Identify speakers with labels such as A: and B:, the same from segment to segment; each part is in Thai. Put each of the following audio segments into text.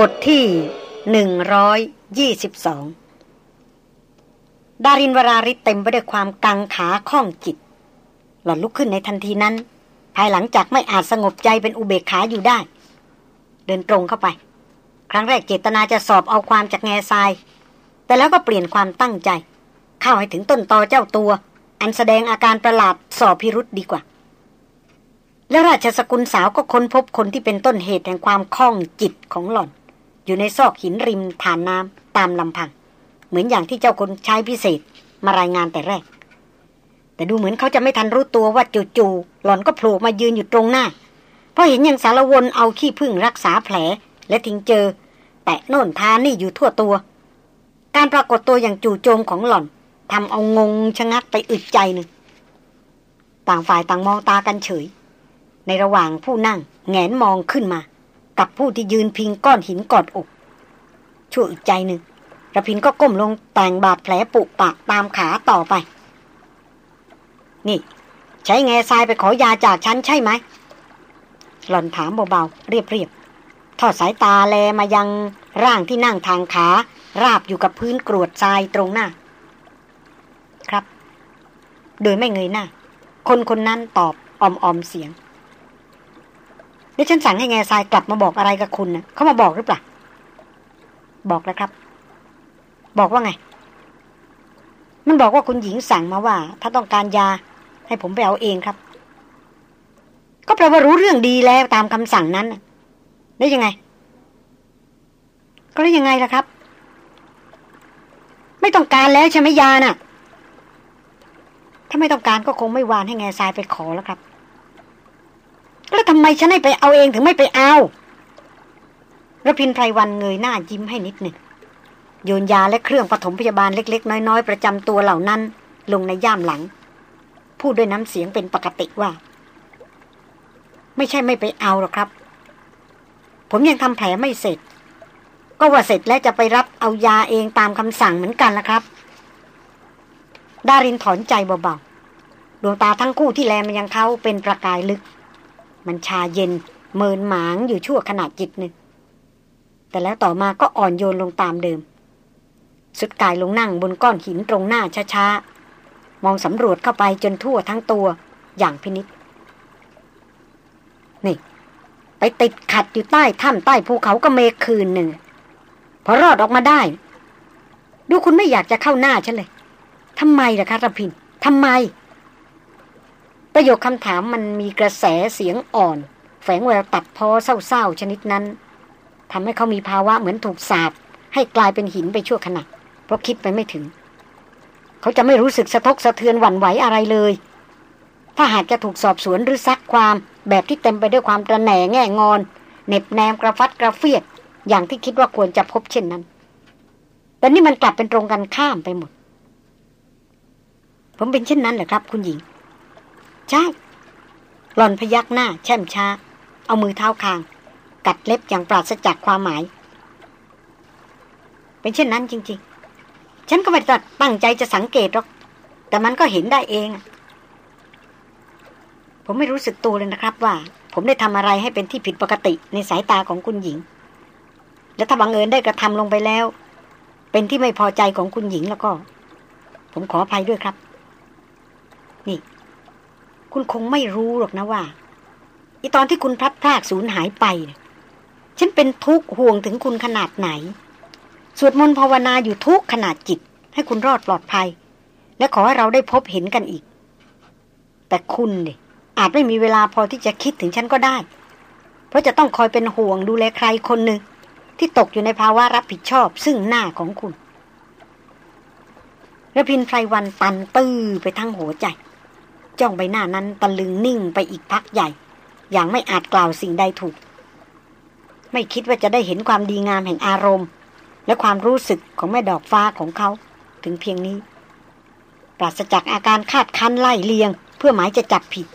A: บทที่หนึ่งร้อยยี่สิบสองดารินวราริเต็มไปด้วยความกังขาข้องจิต หล่อนลุกขึ้นในทันทีนั้น ภายหลังจากไม่อาจสงบใจเป็นอุเบกขาอยู่ได้ เดินตรงเข้าไป ครั้งแรกเจตนาจะสอบเอาความจากแง่ทราย แต่แล้วก็เปลี่ยนความตั้งใจ เข้าให้ถึงต้นตอเจ้าตัว อันแสดงอาการประหลาดสอบพิรุษดีกว่า แล้วราชสกุลสาวก็ค้นพบคนที่เป็นต้นเหตุแห่งความคล่องจิตของหล่อน อยู่ในซอกหินริมฐานน้ำตามลำพัง เหมือนอย่างที่เจ้าคนใช้พิเศษมารายงานแต่แรก แต่ดูเหมือนเขาจะไม่ทันรู้ตัวว่าจู่ๆหล่อนก็โผล่มายืนอยู่ตรงหน้า เพราะเห็นอย่างสารวนเอาขี้พึ่งรักษาแผลและทิ้งเจอ แตะโน่นทานี่อยู่ทั่วตัว การปรากฏตัวอย่างจู่โจมของหล่อนทำเอางงชะงักไปอึดใจหนึ่ง ต่างฝ่ายต่างมองตากันเฉย ในระหว่างผู้นั่งแงนมองขึ้นมา กับผู้ที่ยืนพิงก้อนหินกอดอก ชั่วอึดใจหนึ่งระพินก็ก้มลงแต่งบาดแผลปุปะตามขาต่อไป นี่ ใช้แง่ทรายไปขอยาจากฉันใช่ไหม หล่อนถามเบาๆ เรียบๆทอดสายตาแลมายังร่างที่นั่งทางขา ราบอยู่กับพื้นกรวดทรายตรงหน้า ครับ โดยไม่เงยหน้า คนคนนั้นตอบออมๆเสียง เดี๋ยวฉันสั่งให้แง่ทรายกลับมาบอกอะไรกับคุณนะเขามาบอกหรือเปล่า บอกแล้วครับ บอกว่าไง มันบอกว่าคุณหญิงสั่งมาว่า ถ้าต้องการยา ให้ผมไปเอาเองครับ ก็แปลว่ารู้เรื่องดีแล้วตามคำสั่งนั้นได้ยังไง ก็ได้ยังไงล่ะครับ ไม่ต้องการแล้วใช่ไหมยาน่ะถ้าไม่ต้องการก็คงไม่วานให้แง่ทรายไปขอแล้วครับ แล้วทำไมฉันให้ไปเอาเองถึงไม่ไปเอาระพินไพรวันเงยหน้ายิ้มให้นิดหนึ่งโยนยาและเครื่องปฐมพยาบาลเล็ก ๆ น้อย ๆ ประจำตัวเหล่านั้น ลงในย่ามหลัง พูดด้วยน้ำเสียงเป็นปกติว่า ไม่ใช่ไม่ไปเอาหรอกครับ ผมยังทำแผลไม่เสร็จ ก็ว่าเสร็จแล้วจะไปรับเอายาเองตามคำสั่งเหมือนกันละครับดารินถอนใจเบาๆดวงตาทั้งคู่ที่แลมันยังเขาเป็นประกายลึก มันชาเย็นเมินหมางอยู่ชั่วขนาดจิตหนึ่ง แต่แล้วต่อมาก็อ่อนโยนลงตามเดิม สุดกายลงนั่งบนก้อนหินตรงหน้าช้าๆ มองสำรวจเข้าไปจนทั่วทั้งตัวอย่างพินิษนี่ ไปติดขัดอยู่ใต้ถ้ำใต้ภูเขาก็เมฆคืนหนึ่ง พอรอดออกมาได้ ดูคุณไม่อยากจะเข้าหน้าฉันเลยทำไมล่ะคะรพินทำไม ประโยคคำถามมันมีกระแสเสียงอ่อน แฝงแววตัดพอเศร้าๆชนิดนั้นทำให้เขามีภาวะเหมือนถูกสาบให้กลายเป็นหินไปชั่วขณะเพราะคิดไปไม่ถึง เขาจะไม่รู้สึกสะทกสะเทือนหวั่นไหวอะไรเลย ถ้าหากจะถูกสอบสวนหรือซักความแบบที่เต็มไปด้วยความตระแหน่แง่งอนเน็บแนมกระฟัดกระเฟียด อย่างที่คิดว่าควรจะพบเช่นนั้น แต่นี่มันกลับเป็นตรงกันข้ามไปหมด ผมเป็นเช่นนั้นเหรอครับ คุณหญิง ใช่ หล่อนพยักหน้า แช่มช้า เอามือเท้าคาง กัดเล็บอย่างปราศจากความหมาย เป็นเช่นนั้นจริง ๆ ฉันก็ไม่ตัดตั้งใจจะสังเกตหรอก แต่มันก็เห็นได้เอง ผมไม่รู้สึกตัวเลยนะครับว่า ผมได้ทำอะไรให้เป็นที่ผิดปกติในสายตาของคุณหญิง และถ้าบังเอิญได้กระทำลงไปแล้ว เป็นที่ไม่พอใจของคุณหญิงแล้วก็ ผมขออภัยด้วยครับ คุณคงไม่รู้หรอกนะว่าอีตอนที่คุณพลัดพรากสูญหายไป ฉันเป็นทุกข์ห่วงถึงคุณขนาดไหน สวดมนต์ภาวนาอยู่ทุกขนาดจิต ให้คุณรอดปลอดภัย และขอให้เราได้พบเห็นกันอีก แต่คุณเนี่ยอาจไม่มีเวลาพอที่จะคิดถึงฉันก็ได้ เพราะจะต้องคอยเป็นห่วงดูแลใครคนหนึ่งที่ตกอยู่ในภาวะรับผิดชอบซึ่งหน้าของคุณระพินไพรวันตันตื้อไปทั้งหัวใจ จ้องใบหน้านั้นตะลึงนิ่งไปอีกพักใหญ่ อย่างไม่อาจกล่าวสิ่งใดถูก ไม่คิดว่าจะได้เห็นความดีงามแห่งอารมณ์ และความรู้สึกของแม่ดอกฟ้าของเขา ถึงเพียงนี้ ปราศจากอาการคาดคั้นไล่เลียง เพื่อหมายจะจับผิด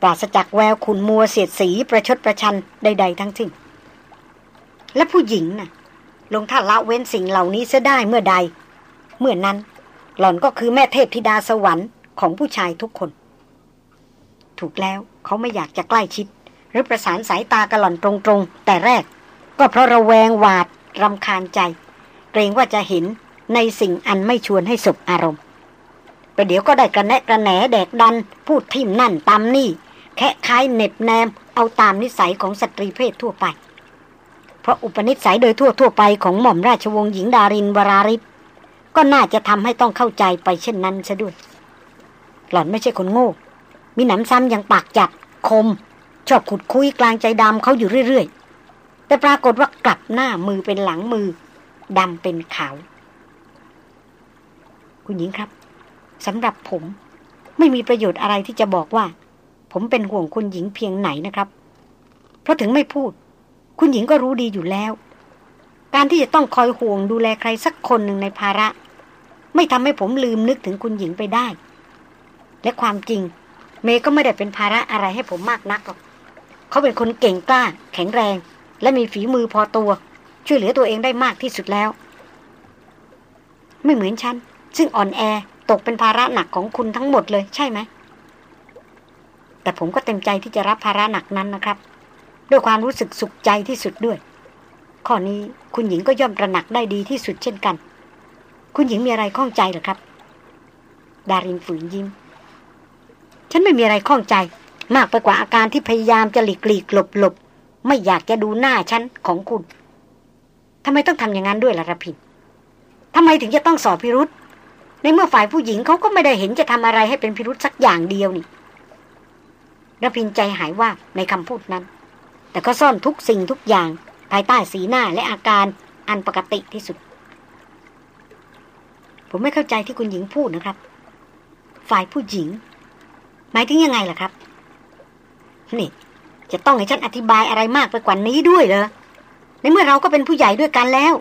A: ปราศจากแววขุนมัวเสียดสีประชดประชันใด ๆ ทั้งสิ้นและผู้หญิงน่ะ ลงท่าละเว้นสิ่งเหล่านี้เสียได้เมื่อใด เมื่อนั้นหล่อนก็คือแม่เทพธิดาสวรรค์ ของผู้ชายทุกคน ถูกแล้วเขาไม่อยากจะใกล้ชิด หรือประสานสายตากระหล่อนตรงๆ แต่แรก ก็เพราะระแวงหวาดรำคาญใจ เกรงว่าจะเห็นในสิ่งอันไม่ชวนให้สบอารมณ์ประเดี๋ยวก็ได้กระแนะกระแหนแดกดัน พูดทิมนั่นตามนี่ แค่คายเน็บแนม เอาตามนิสัยของสตรีเพศทั่วไป เพราะอุปนิสัยโดยทั่วทั่วไปของหม่อมราชวงศ์หญิงดารินวราริศก็น่าจะทำให้ต้องเข้าใจไปเช่นนั้นซะด้วย หล่อนไม่ใช่คนโง่ มีหนำซ้ำยังปากจัด คม ชอบขุดคุยกลางใจดำเขาอยู่เรื่อยๆ แต่ปรากฏว่ากลับหน้ามือเป็นหลังมือดำเป็นขาว คุณหญิงครับสำหรับผม ไม่มีประโยชน์อะไรที่จะบอกว่า ผมเป็นห่วงคุณหญิงเพียงไหนนะครับ เพราะถึงไม่พูด คุณหญิงก็รู้ดีอยู่แล้ว การที่จะต้องคอยห่วงดูแลใครสักคนหนึ่งในภาระ ไม่ทำให้ผมลืมนึกถึงคุณหญิงไปได้ และความจริง เมย์ก็ไม่ได้เป็นภาระอะไรให้ผมมากนักหรอกเขาเป็นคนเก่งกล้า แข็งแรง และมีฝีมือพอตัว ช่วยเหลือตัวเองได้มากที่สุดแล้ว ไม่เหมือนฉัน ซึ่งอ่อนแอตกเป็นภาระหนักของคุณทั้งหมดเลยใช่ไหม แต่ผมก็เต็มใจที่จะรับภาระหนักนั้นนะครับ ด้วยความรู้สึกสุขใจที่สุดด้วย ข้อนี้คุณหญิงก็ย่อมระหนักได้ดีที่สุดเช่นกัน คุณหญิงมีอะไรข้องใจหรือครับ ดารินฝืนยิ้ม ฉันไม่มีอะไรข้องใจ มากไปกว่าอาการที่พยายามจะหลีกหลีกหลบหลบไม่อยากจะดูหน้าฉันของคุณทำไมต้องทำอย่างนั้นด้วยล่ะระพินทำไมถึงจะต้องสอบพิรุษในเมื่อฝ่ายผู้หญิงเขาก็ไม่ได้เห็นจะทำอะไรให้เป็นพิรุษสักอย่างเดียวนี่ระพินใจหายว่าในคำพูดนั้น แต่ก็ซ่อนทุกสิ่งทุกอย่าง ภายใต้สีหน้าและอาการอันปกติที่สุด ผมไม่เข้าใจที่คุณหญิงพูดนะครับ ฝ่ายผู้หญิง หมายถึงยังไงล่ะครับ นี่ จะต้องให้ฉันอธิบายอะไรมากไปกว่านี้ด้วยเหรอในเมื่อเราก็เป็นผู้ใหญ่ด้วยกันแล้ว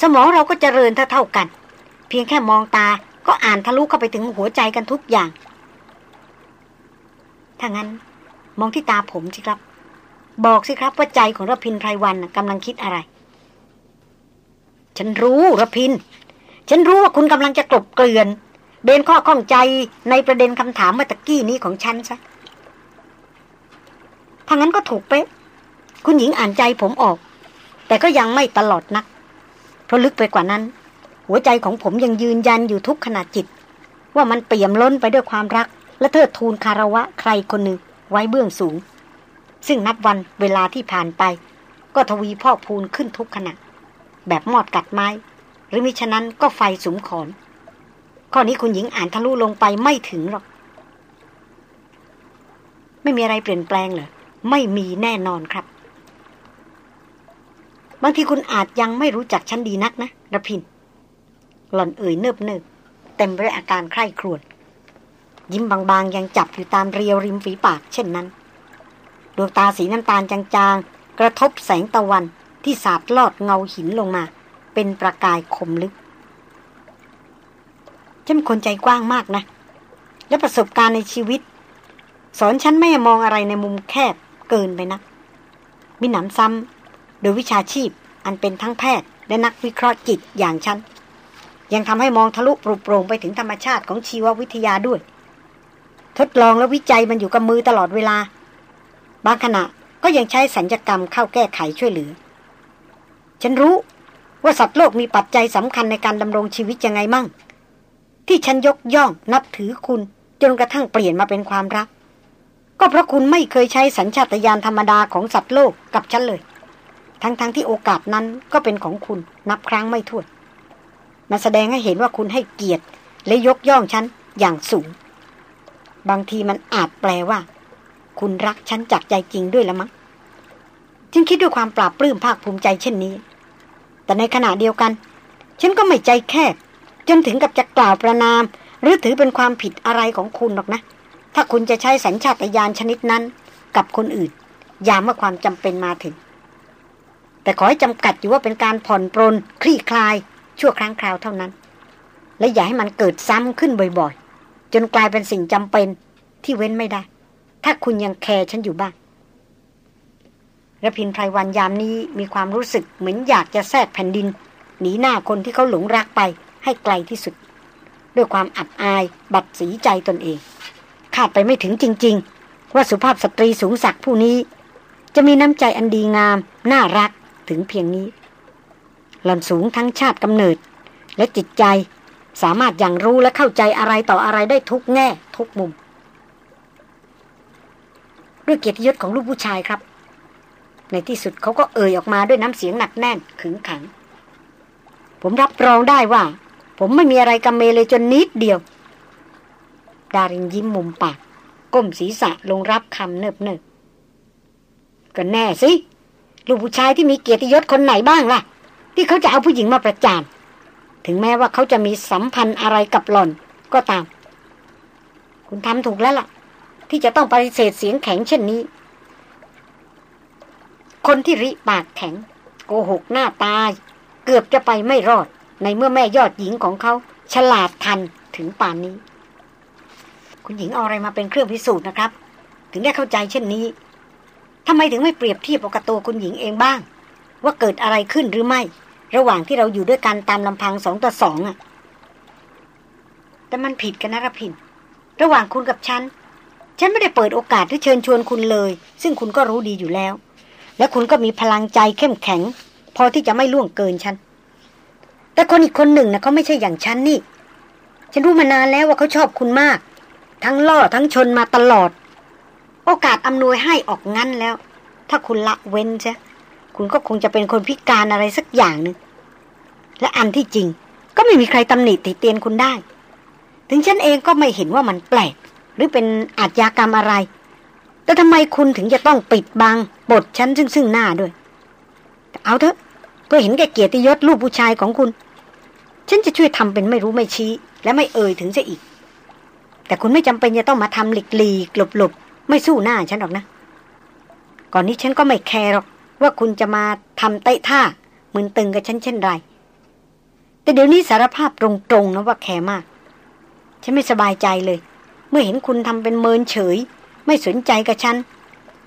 A: สมองเราก็เจริญเท่าเท่ากัน เพียงแค่มองตาก็อ่านทะลุเข้าไปถึงหัวใจกันทุกอย่าง ถ้างั้น มองที่ตาผมสิครับ บอกสิครับว่าใจของรพินไพรวันกำลังคิดอะไร ฉันรู้รพิน ฉันรู้ว่าคุณกำลังจะกลบเกลื่อน เบนข้อข้องใจในประเด็นคำถามเมื่อตะกี้นี้ของฉันซะถ้างั้นก็ถูกเป๊ะ คุณหญิงอ่านใจผมออก แต่ก็ยังไม่ตลอดนัก เพราะลึกไปกว่านั้น หัวใจของผมยังยืนยันอยู่ทุกขณะจิต ว่ามันเปี่ยมล้นไปด้วยความรัก และเทิดทูนคารวะใครคนหนึ่งไว้เบื้องสูง ซึ่งนับวันเวลาที่ผ่านไป ก็ทวีพ่อพูนขึ้นทุกขณะ แบบมอดกัดไม้ หรือมิฉะนั้นก็ไฟสุมขอน ข้อนี้คุณหญิงอ่านทะลุลงไปไม่ถึงหรอก ไม่มีอะไรเปลี่ยนแปลงเหรอ ไม่มีแน่นอนครับ บางทีคุณอาจยังไม่รู้จักฉันดีนักนะระพิน หล่อนเอ่ยเนิบเนิบเต็มไปด้วยอาการใคร่ครวญยิ้มบางๆ ยังจับอยู่ตามเรียวริมฝีปาก เช่นนั้น ดวงตาสีน้ำตาลจางๆ กระทบแสงตะวันที่สาดลอดเงาหินลงมา เป็นประกายคมลึก ฉันเป็นคนใจกว้างมากนะ และประสบการณ์ในชีวิต สอนฉันไม่มองอะไรในมุมแคบเกินไปนะมีหนำซ้ำโดยวิชาชีพอันเป็นทั้งแพทย์ และนักวิเคราะห์จิตอย่างฉัน ยังทำให้มองทะลุปรุโปร่งไปถึงธรรมชาติของชีววิทยาด้วย ทดลองและวิจัยมันอยู่กับมือตลอดเวลา บางขณะก็ยังใช้สัญญกรรมเข้าแก้ไขช่วยเหลือ ฉันรู้ว่าสัตว์โลกมีปัจจัยสำคัญในการดำรงชีวิตยังไงมั่ง ที่ฉันยกย่องนับถือคุณ จนกระทั่งเปลี่ยนมาเป็นความรัก ก็เพราะคุณไม่เคยใช้สัญชาตญาณธรรมดาของสัตว์โลกกับฉันเลย ทั้งๆทที่โอกาสนั้นก็เป็นของคุณนับครั้งไม่ถ้วนมาแสดงให้เห็นว่าคุณให้เกียรติ และยกย่องฉันอย่างสูง บางทีมันอาจแปลว่า คุณรักฉันจากใจจริงด้วยละมั้งจึงคิดด้วยความปราบปลื้มภาคภูมิใจเช่นนี้ แต่ในขณะเดียวกัน ฉันก็ไม่ใจแคบ จนถึงกับจะกล่าวประนาม หรือถือเป็นความผิดอะไรของคุณหรอกนะ ถ้าคุณจะใช้สัญชาตญาณชนิดนั้น กับคนอื่น ยามเมื่อความจำเป็นมาถึง แต่ขอให้จำกัดอยู่ว่าเป็นการผ่อนปรนคลี่คลาย ชั่วครั้งคราวเท่านั้น และอย่าให้มันเกิดซ้ำขึ้นบ่อยๆ จนกลายเป็นสิ่งจำเป็นที่เว้นไม่ได้ ถ้าคุณยังแคร์ฉันอยู่บ้างระพินไพรวันยามนี้มีความรู้สึกเหมือนอยากจะแทรกแผ่นดิน หนีหน้าคนที่เขาหลงรักไป ให้ไกลที่สุด ด้วยความอับอายบัดสีใจตนเองคาดไปไม่ถึงจริง ๆ ว่าสุภาพสตรีสูงศักดิ์ผู้นี้ จะมีน้ำใจอันดีงาม น่ารักถึงเพียงนี้ หล่อนสูงทั้งชาติกำเนิด และจิตใจสามารถอย่างรู้และเข้าใจอะไรต่ออะไรได้ทุกแง่ทุกมุม ด้วยเกียรติยศของลูกผู้ชายครับ ในที่สุดเขาก็เอ่ยออกมาด้วยน้ำเสียงหนักแน่นขึงขัง ผมรับรองได้ว่า ผมไม่มีอะไรกำเมเลยจนนิดเดียว ดารินยิ้มมุมปาก ก้มศีรษะลงรับคำเนิบเนิบก็แน่สิ ลูกผู้ชายที่มีเกียรติยศคนไหนบ้างล่ะ ที่เขาจะเอาผู้หญิงมาประจาน ถึงแม้ว่าเขาจะมีสัมพันธ์อะไรกับหล่อนก็ตาม คุณทำถูกแล้วล่ะ ที่จะต้องปฏิเสธเสียงแข็งเช่นนี้ คนที่ริปากแข็ง โกหกหน้าตาย เกือบจะไปไม่รอด ในเมื่อแม่ยอดหญิงของเขาฉลาดทันถึงป่านนี้ คุณหญิงเอาอะไรมาเป็นเครื่องพิสูจน์นะครับ ถึงได้เข้าใจเช่นนี้ทำไมถึงไม่เปรียบเทียบกับตัวคุณหญิงเองบ้าง ว่าเกิดอะไรขึ้นหรือไม่ ระหว่างที่เราอยู่ด้วยกันตามลำพังสองต่อสองอะแต่มันผิดกันนะรพิน ระหว่างคุณกับฉัน ฉันไม่ได้เปิดโอกาสที่เชิญชวนคุณเลย ซึ่งคุณก็รู้ดีอยู่แล้ว และคุณก็มีพลังใจเข้มแข็ง พอที่จะไม่ล่วงเกินฉัน แต่คนอีกคนหนึ่งนะเขาไม่ใช่อย่างฉันนี่ ฉันรู้มานานแล้วว่าเขาชอบคุณมาก ทั้งล่อทั้งชนมาตลอด โอกาสอำนวยให้ออกงั้นแล้ว ถ้าคุณละเว้นใช่คุณก็คงจะเป็นคนพิการอะไรสักอย่างหนึ่งและอันที่จริง ก็ไม่มีใครตำหนิติเตียนคุณได้ ถึงฉันเองก็ไม่เห็นว่ามันแปลก หรือเป็นอาชญากรรมอะไร แต่ทำไมคุณถึงจะต้องปิดบังบทฉันซึ่งซึ่งหน้าด้วย เอาเถอะเพื่อเห็นแก่เกียรติยศลูกผู้ชายของคุณ ฉันจะช่วยทำเป็นไม่รู้ไม่ชี้ และไม่เอ่ยถึงจะอีก แต่คุณไม่จำเป็นจะต้องมาทำหลีกหลีกหลบหลบไม่สู้หน้าฉันหรอกนะ ก่อนนี้ฉันก็ไม่แคร์หรอก ว่าคุณจะมาทำเตะท่ามึนตึงกับฉันเช่นไร แต่เดี๋ยวนี้สารภาพตรงๆนะว่าแคร์มาก ฉันไม่สบายใจเลย เมื่อเห็นคุณทำเป็นเมินเฉย ไม่สนใจกับฉัน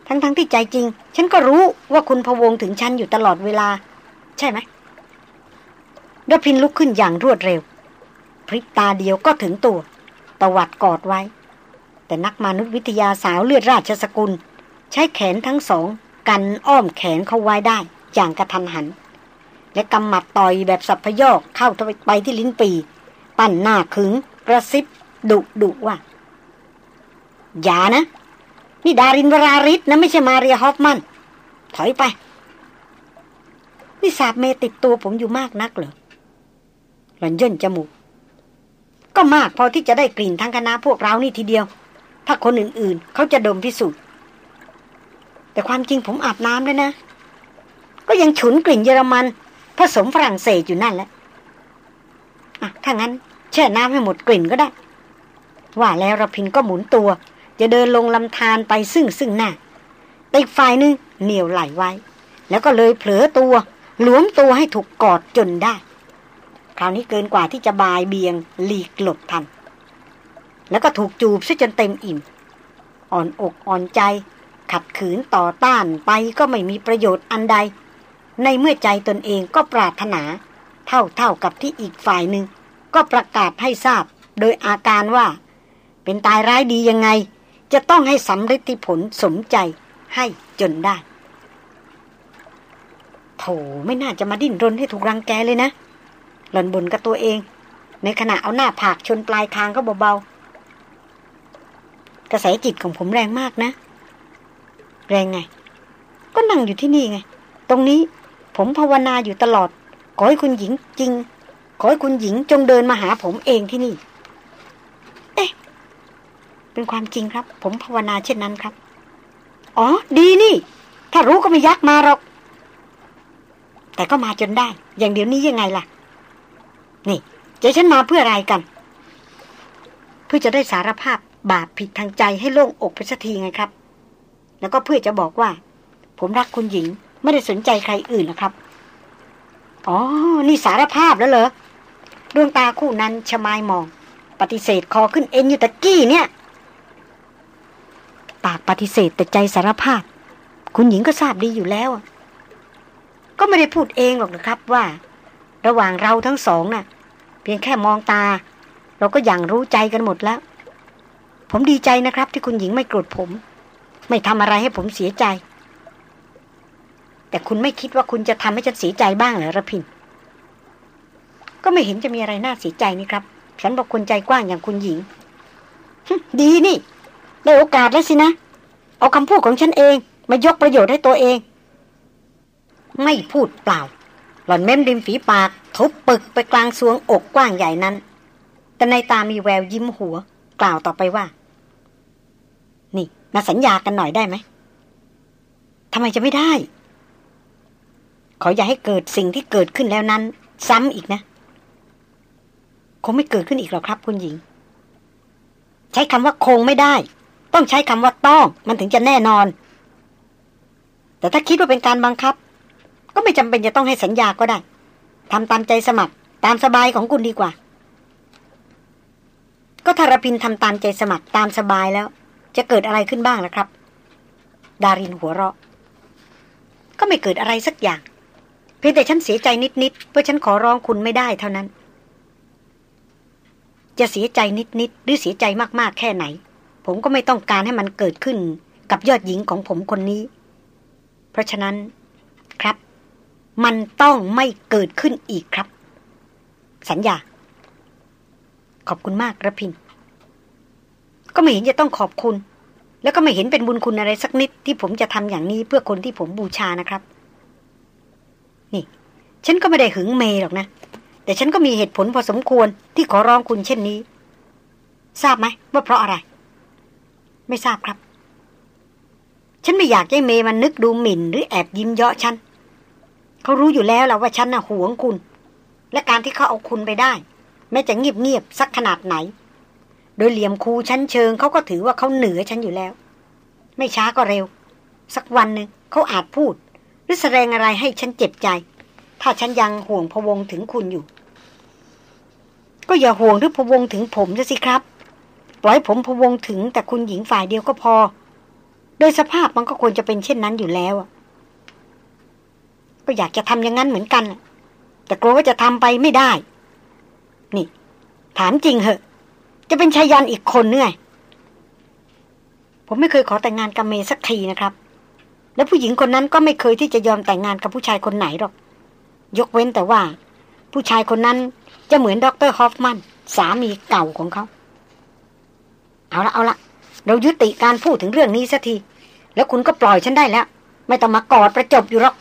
A: ทั้งๆทที่ใจจริง ฉันก็รู้ว่าคุณพะวงถึงฉันอยู่ตลอดเวลา ใช่ไหม ดพินลุกขึ้นอย่างรวดเร็ว พริบตาเดียวก็ถึงตัว ตวัดกอดไว้ แต่นักมนุษยวิทยาสาวเลือดราชสกุล ใช้แขนทั้งสอง กันอ้อมแขนเขาไว้ได้ อย่างกระทันหัน และกำหมัดต่อยแบบสับพยอกเข้าไปที่ลิ้นปี ปั้นหน้าขึงกระซิบ ดุดุว่า อย่านะ นี่ดารินวราริศนะไม่ใช่มาเรียฮอฟมัน ถอยไปนี่สาบเมติดตัวผมอยู่มากนักเหรอ หล่อนย่นจมูก ก็มากพอที่จะได้กลิ่นทั้งคณะพวกเรานี่ทีเดียว ถ้าคนอื่นๆ เขาจะดมพิสูจน์แต่ความจริงผมอาบน้ำเลยนะ ก็ยังฉุนกลิ่นเยอรมันผสมฝรั่งเศสอยู่นั่นแหละอะถ้างั้น แช่น้ำให้หมดกลิ่นก็ได้ ว่าแล้วระพินก็หมุนตัว จะเดินลงลำธารไปซึ่งซึ่งหน้าแต่อีกฝ่ายนึงเหนียวไหลไว้ แล้วก็เลยเผลอตัวหลวมตัวให้ถูกกอดจนได้ คราวนี้เกินกว่าที่จะบายเบียงหลีกหลบทัน แล้วก็ถูกจูบซะจนเต็มอิ่ม อ่อนอกอ่อนใจ ขัดขืนต่อต้านไปก็ไม่มีประโยชน์อันใด ในเมื่อใจตนเองก็ปรารถนา เท่าเท่ากับที่อีกฝ่ายหนึ่ง ก็ประกาศให้ทราบ โดยอาการว่า เป็นตายร้ายดียังไง จะต้องให้สำเร็จผลสมใจให้จนได้โถไม่น่าจะมาดิ้นรนให้ถูกรังแกเลยนะ หล่อนบ่นกับตัวเอง ในขณะเอาหน้าผากชนปลายคางก็เบาๆกระแสจิตของผมแรงมากนะ แรงไง ก็นั่งอยู่ที่นี่ไง ตรงนี้ผมภาวนาอยู่ตลอด ขอให้คุณหญิงจริง ขอให้คุณหญิงจงเดินมาหาผมเองที่นี่ เอ๊ะ เป็นความจริงครับ ผมภาวนาเช่นนั้นครับ อ๋อ ดีนี่ ถ้ารู้ก็ไม่ยักมาหรอก แต่ก็มาจนได้ อย่างเดี๋ยวนี้ยังไงล่ะ นี่จะฉันมาเพื่ออะไรกัน เพื่อจะได้สารภาพบาปผิดทางใจให้โล่งอกไปสักทีไงครับ แล้วก็เพื่อจะบอกว่า ผมรักคุณหญิง ไม่ได้สนใจใครอื่นนะครับ อ๋อ นี่สารภาพแล้วเหรอดวงตาคู่นั้นชมายมอง ปฏิเสธคอขึ้นเอ็นอยู่ตะกี้เนี่ย ปากปฏิเสธแต่ใจสารภาพ คุณหญิงก็ทราบดีอยู่แล้ว ก็ไม่ได้พูดเองหรอกนะครับว่า ระหว่างเราทั้งสองน่ะ เพียงแค่มองตา เราก็อย่างรู้ใจกันหมดแล้ว ผมดีใจนะครับ ที่คุณหญิงไม่โกรธผม ไม่ทำอะไรให้ผมเสียใจ แต่คุณไม่คิดว่าคุณจะทำให้ฉันเสียใจบ้างเหรอระพิน ก็ไม่เห็นจะมีอะไรน่าเสียใจนี่ครับ ฉันบอกคุณใจกว้างอย่างคุณหญิง ดีนี่ ได้โอกาสแล้วสินะ เอาคำพูดของฉันเอง มายกประโยชน์ให้ตัวเอง ไม่พูดเปล่า หล่อนเม้มริมฝีปากทุบปึกไปกลางสวงอกกว้างใหญ่นั้น แต่ในตามีแววยิ้มหัว กล่าวต่อไปว่า นี่มาสัญญากันหน่อยได้ไหมทำไมจะไม่ได้ ขออย่าให้เกิดสิ่งที่เกิดขึ้นแล้วนั้น ซ้ำอีกนะ คงไม่เกิดขึ้นอีกหรอกครับคุณหญิง ใช้คำว่าคงไม่ได้ ต้องใช้คำว่าต้อง มันถึงจะแน่นอน แต่ถ้าคิดว่าเป็นการบังคับ ก็ไม่จำเป็นจะต้องให้สัญญาก็ได้ทำตามใจสมัคร ตามสบายของคุณดีกว่า ก็ทารพินทำตามใจสมัครตามสบายแล้ว จะเกิดอะไรขึ้นบ้างล่ะครับ ดารินหัวเราะ ก็ไม่เกิดอะไรสักอย่าง เพียงแต่ฉันเสียใจนิดๆเพราะฉันขอร้องคุณไม่ได้เท่านั้น จะเสียใจนิดๆหรือเสียใจมากๆแค่ไหน ผมก็ไม่ต้องการให้มันเกิดขึ้นกับยอดหญิงของผมคนนี้ เพราะฉะนั้นครับ มันต้องไม่เกิดขึ้นอีกครับ สัญญา ขอบคุณมากระพิน ก็ไม่เห็นจะต้องขอบคุณ แล้วก็ไม่เห็นเป็นบุญคุณอะไรสักนิดที่ผมจะทำอย่างนี้เพื่อคนที่ผมบูชานะครับ นี่ ฉันก็ไม่ได้หึงเมย์หรอกนะ แต่ฉันก็มีเหตุผลพอสมควรที่ขอร้องคุณเช่นนี้ ทราบไหมว่าเพราะอะไร ไม่ทราบครับ ฉันไม่อยากให้เมย์มันนึกดูหมิ่นหรือแอบยิ้มเยาะฉัน เขารู้อยู่แล้วแหละว่าฉันน่ะหวงคุณ และการที่เขาเอาคุณไปได้ แม้จะเงียบๆสักขนาดไหน โดยเหลี่ยมคูชั้นเชิงเขาก็ถือว่าเขาเหนือฉันอยู่แล้ว ไม่ช้าก็เร็ว สักวันหนึ่งเขาอาจพูด หรือแสดงอะไรให้ฉันเจ็บใจ ถ้าฉันยังห่วงพวงถึงคุณอยู่ ก็อย่าห่วงหรือพวงถึงผมสิครับปล่อยผมพวงถึงแต่คุณหญิงฝ่ายเดียวก็พอ โดยสภาพมันก็ควรจะเป็นเช่นนั้นอยู่แล้วอะ ก็อยากจะทำอย่างนั้นเหมือนกัน แต่กลัวว่าจะทำไปไม่ได้ นี่ ถามจริงเหอะ จะเป็นชายันอีกคนเนื่อยผมไม่เคยขอแต่งงานกับเมย์สักทีนะครับ และผู้หญิงคนนั้นก็ไม่เคยที่จะยอมแต่งงานกับผู้ชายคนไหนหรอก ยกเว้นแต่ว่า ผู้ชายคนนั้นจะเหมือนดรฮอฟมัน สามีเก่าของเขา เอาละเอาละเรายุติการพูดถึงเรื่องนี้สักที แล้วคุณก็ปล่อยฉันได้แล้ว ไม่ต้องมากอดประจบอยู่หรอก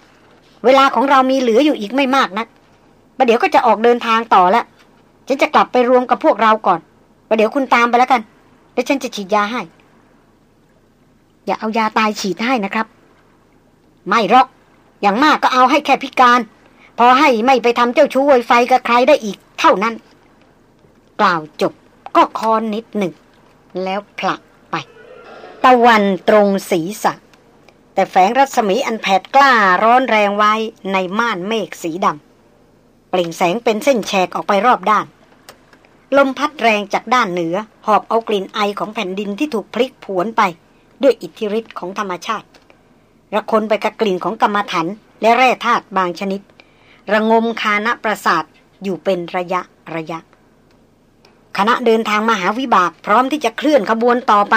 A: เวลาของเรามีเหลืออยู่อีกไม่มากนะักประเดี๋ยวก็จะออกเดินทางต่อแล้วฉันจะกลับไปรวมกับพวกเราก่อนประเดี๋ยวคุณตามไปแล้วกันแล้วฉันจะฉีดยาให้ อย่าเอายาตายฉีดให้นะครับ ไม่หรอก อย่างมากก็เอาให้แค่พิการ พอให้ไม่ไปทำเจ้าชู้ไวไฟกับใครได้อีกเท่านั้น กล่าวจบก็คอนนิดหนึ่ง แล้วผลักไป ตะวันตรงศีรษะ แต่แฝงรัศมีอันแผดกล้าร้อนแรงไว้ในม่านเมฆสีดำเปล่งแสงเป็นเส้นแฉกออกไปรอบด้าน ลมพัดแรงจากด้านเหนือ หอบเอากลิ่นไอของแผ่นดินที่ถูกพลิกผวนไป ด้วยอิทธิฤทธิ์ของธรรมชาติ ระคนไปกับกลิ่นของกรรมฐานและแร่ธาตุบางชนิด ระงมคานะประสาทอยู่เป็นระยะระยะ คณะเดินทางมหาวิบากพร้อมที่จะเคลื่อนขบวนต่อไป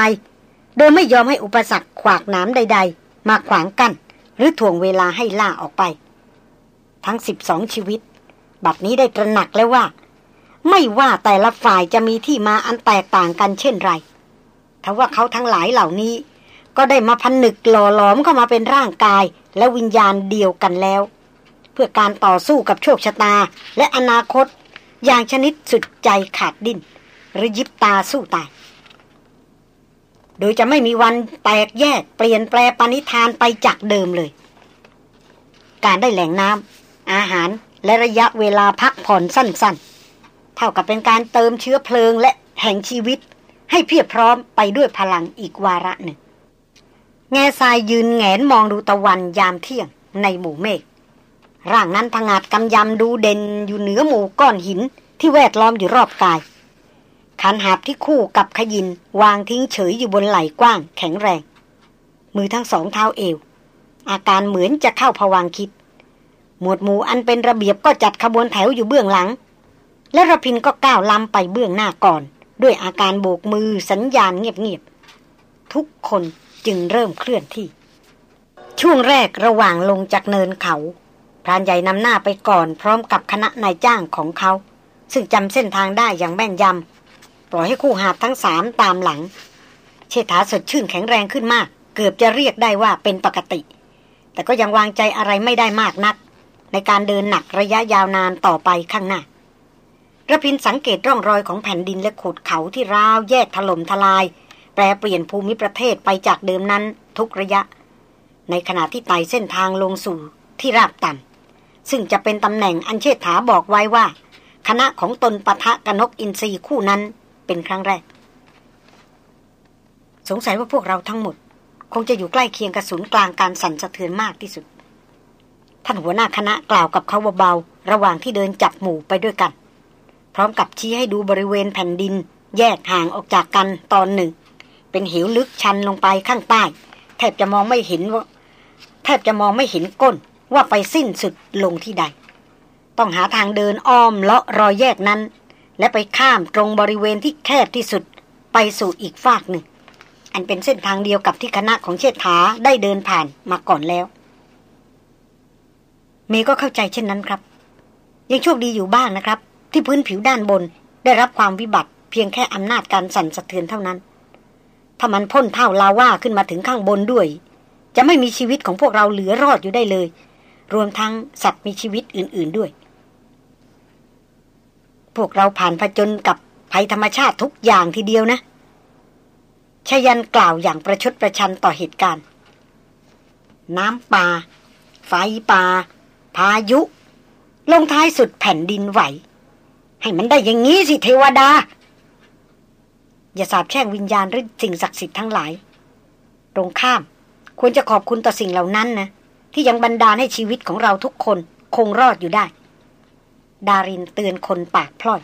A: โดยไม่ยอมให้อุปสรรคขวากหนามใด ๆ มาขวางกัน้นหรือถ่วงเวลาให้ล่าออกไป ทั้งสิบสองชีวิต บัดนี้ได้ตระหนักแล้วว่า ไม่ว่าแต่ละฝ่ายจะมีที่มาอันแตกต่างกันเช่นไรทว่าเขาทั้งหลายเหล่านี้ ก็ได้มาพันนึกหล่อหลอมเข้ามาเป็นร่างกายและวิญญาณเดียวกันแล้ว เพื่อการต่อสู้กับโชคชะตาและอนาคต อย่างชนิดสุดใจขาดดิ้นหรือยิบตาสู้ตาย โดยจะไม่มีวันแตกแยกเปลี่ยนแปลปณิธานไปจากเดิมเลย การได้แหล่งน้ำอาหารและระยะเวลาพักผ่อนสั้นๆ เท่ากับเป็นการเติมเชื้อเพลิงและแห่งชีวิต ให้เพียบพร้อมไปด้วยพลังอีกวาระหนึ่ง แง่ทรายยืนแงนมองดูตะวันยามเที่ยงในหมู่เมฆร่างนั้นพงาดกำยำดูเด่นอยู่เหนือหมู่ก้อนหินที่แวดล้อมอยู่รอบกาย ขันหาบที่คู่กับขยินวางทิ้งเฉยอยู่บนไหล่กว้างแข็งแรง มือทั้งสองเท้าเอว อาการเหมือนจะเข้าผวังคิด หมวดหมู่อันเป็นระเบียบก็จัดขบวนแถวอยู่เบื้องหลัง และระพินก็ก้าวล้ำไปเบื้องหน้าก่อน ด้วยอาการโบกมือสัญญาณเงียบๆทุกคนจึงเริ่มเคลื่อนที่ ช่วงแรกระหว่างลงจากเนินเขาพรานใหญ่นำหน้าไปก่อนพร้อมกับคณะนายจ้างของเขา ซึ่งจำเส้นทางได้อย่างแม่นยำ ล่อยให้คู่หาบทั้งสามตามหลัง เชษฐาสดชื่นแข็งแรงขึ้นมาก เกือบจะเรียกได้ว่าเป็นปกติ แต่ก็ยังวางใจอะไรไม่ได้มากนัก ในการเดินหนักระยะยาวนานต่อไปข้างหน้าระพินสังเกตร่องรอยของแผ่นดินและขุดเขาที่ราวแยกถล่มทลาย แปรเปลี่ยนภูมิประเทศไปจากเดิมนั้นทุกระยะ ในขณะที่ไต่เส้นทางลงสู่ที่ราบต่ำซึ่งจะเป็นตำแหน่งอันเชษฐาบอกไว้ว่า คณะของตนปะทะกนกอินทรีคู่นั้น เป็นครั้งแรก สงสัยว่าพวกเราทั้งหมด คงจะอยู่ใกล้เคียงกับศูนย์กลางการสั่นสะเทือนมากที่สุด ท่านหัวหน้าคณะกล่าวกับเขาเบาๆระหว่างที่เดินจับหมู่ไปด้วยกัน พร้อมกับชี้ให้ดูบริเวณแผ่นดิน แยกห่างออกจากกันตอนหนึ่ง เป็นเหวลึกชันลงไปข้างใต้แทบจะมองไม่เห็นว่าแทบจะมองไม่เห็นก้นว่าไปสิ้นสุดลงที่ใด ต้องหาทางเดินอ้อมเลาะรอยแยกนั้น และไปข้ามตรงบริเวณที่แคบที่สุดไปสู่อีกฝากหนึ่ง อันเป็นเส้นทางเดียวกับที่คณะของเชษฐาได้เดินผ่านมาก่อนแล้ว เมย์ก็เข้าใจเช่นนั้นครับ ยังโชคดีอยู่บ้างนะครับ ที่พื้นผิวด้านบนได้รับความวิบัติเพียงแค่อำนาจการสั่นสะเทือนเท่านั้น ถ้ามันพ่นเท่าลาว่าขึ้นมาถึงข้างบนด้วย จะไม่มีชีวิตของพวกเราเหลือรอดอยู่ได้เลย รวมทั้งสัตว์มีชีวิตอื่น ๆด้วย พวกเราผ่านผจญกับภัยธรรมชาติทุกอย่างทีเดียวนะชยันกล่าวอย่างประชดประชันต่อเหตุการณ์ น้ำป่า ไฟป่า พายุ ลงท้ายสุดแผ่นดินไหว ให้มันได้อย่างนี้สิเทวดา อย่าสาบแช่งวิญญาณหรือสิ่งศักดิ์สิทธิ์ทั้งหลาย ตรงข้ามควรจะขอบคุณต่อสิ่งเหล่านั้นนะ ที่ยังบันดาลให้ชีวิตของเราทุกคนคงรอดอยู่ได้ ดารินเตือนคนปากพล่อย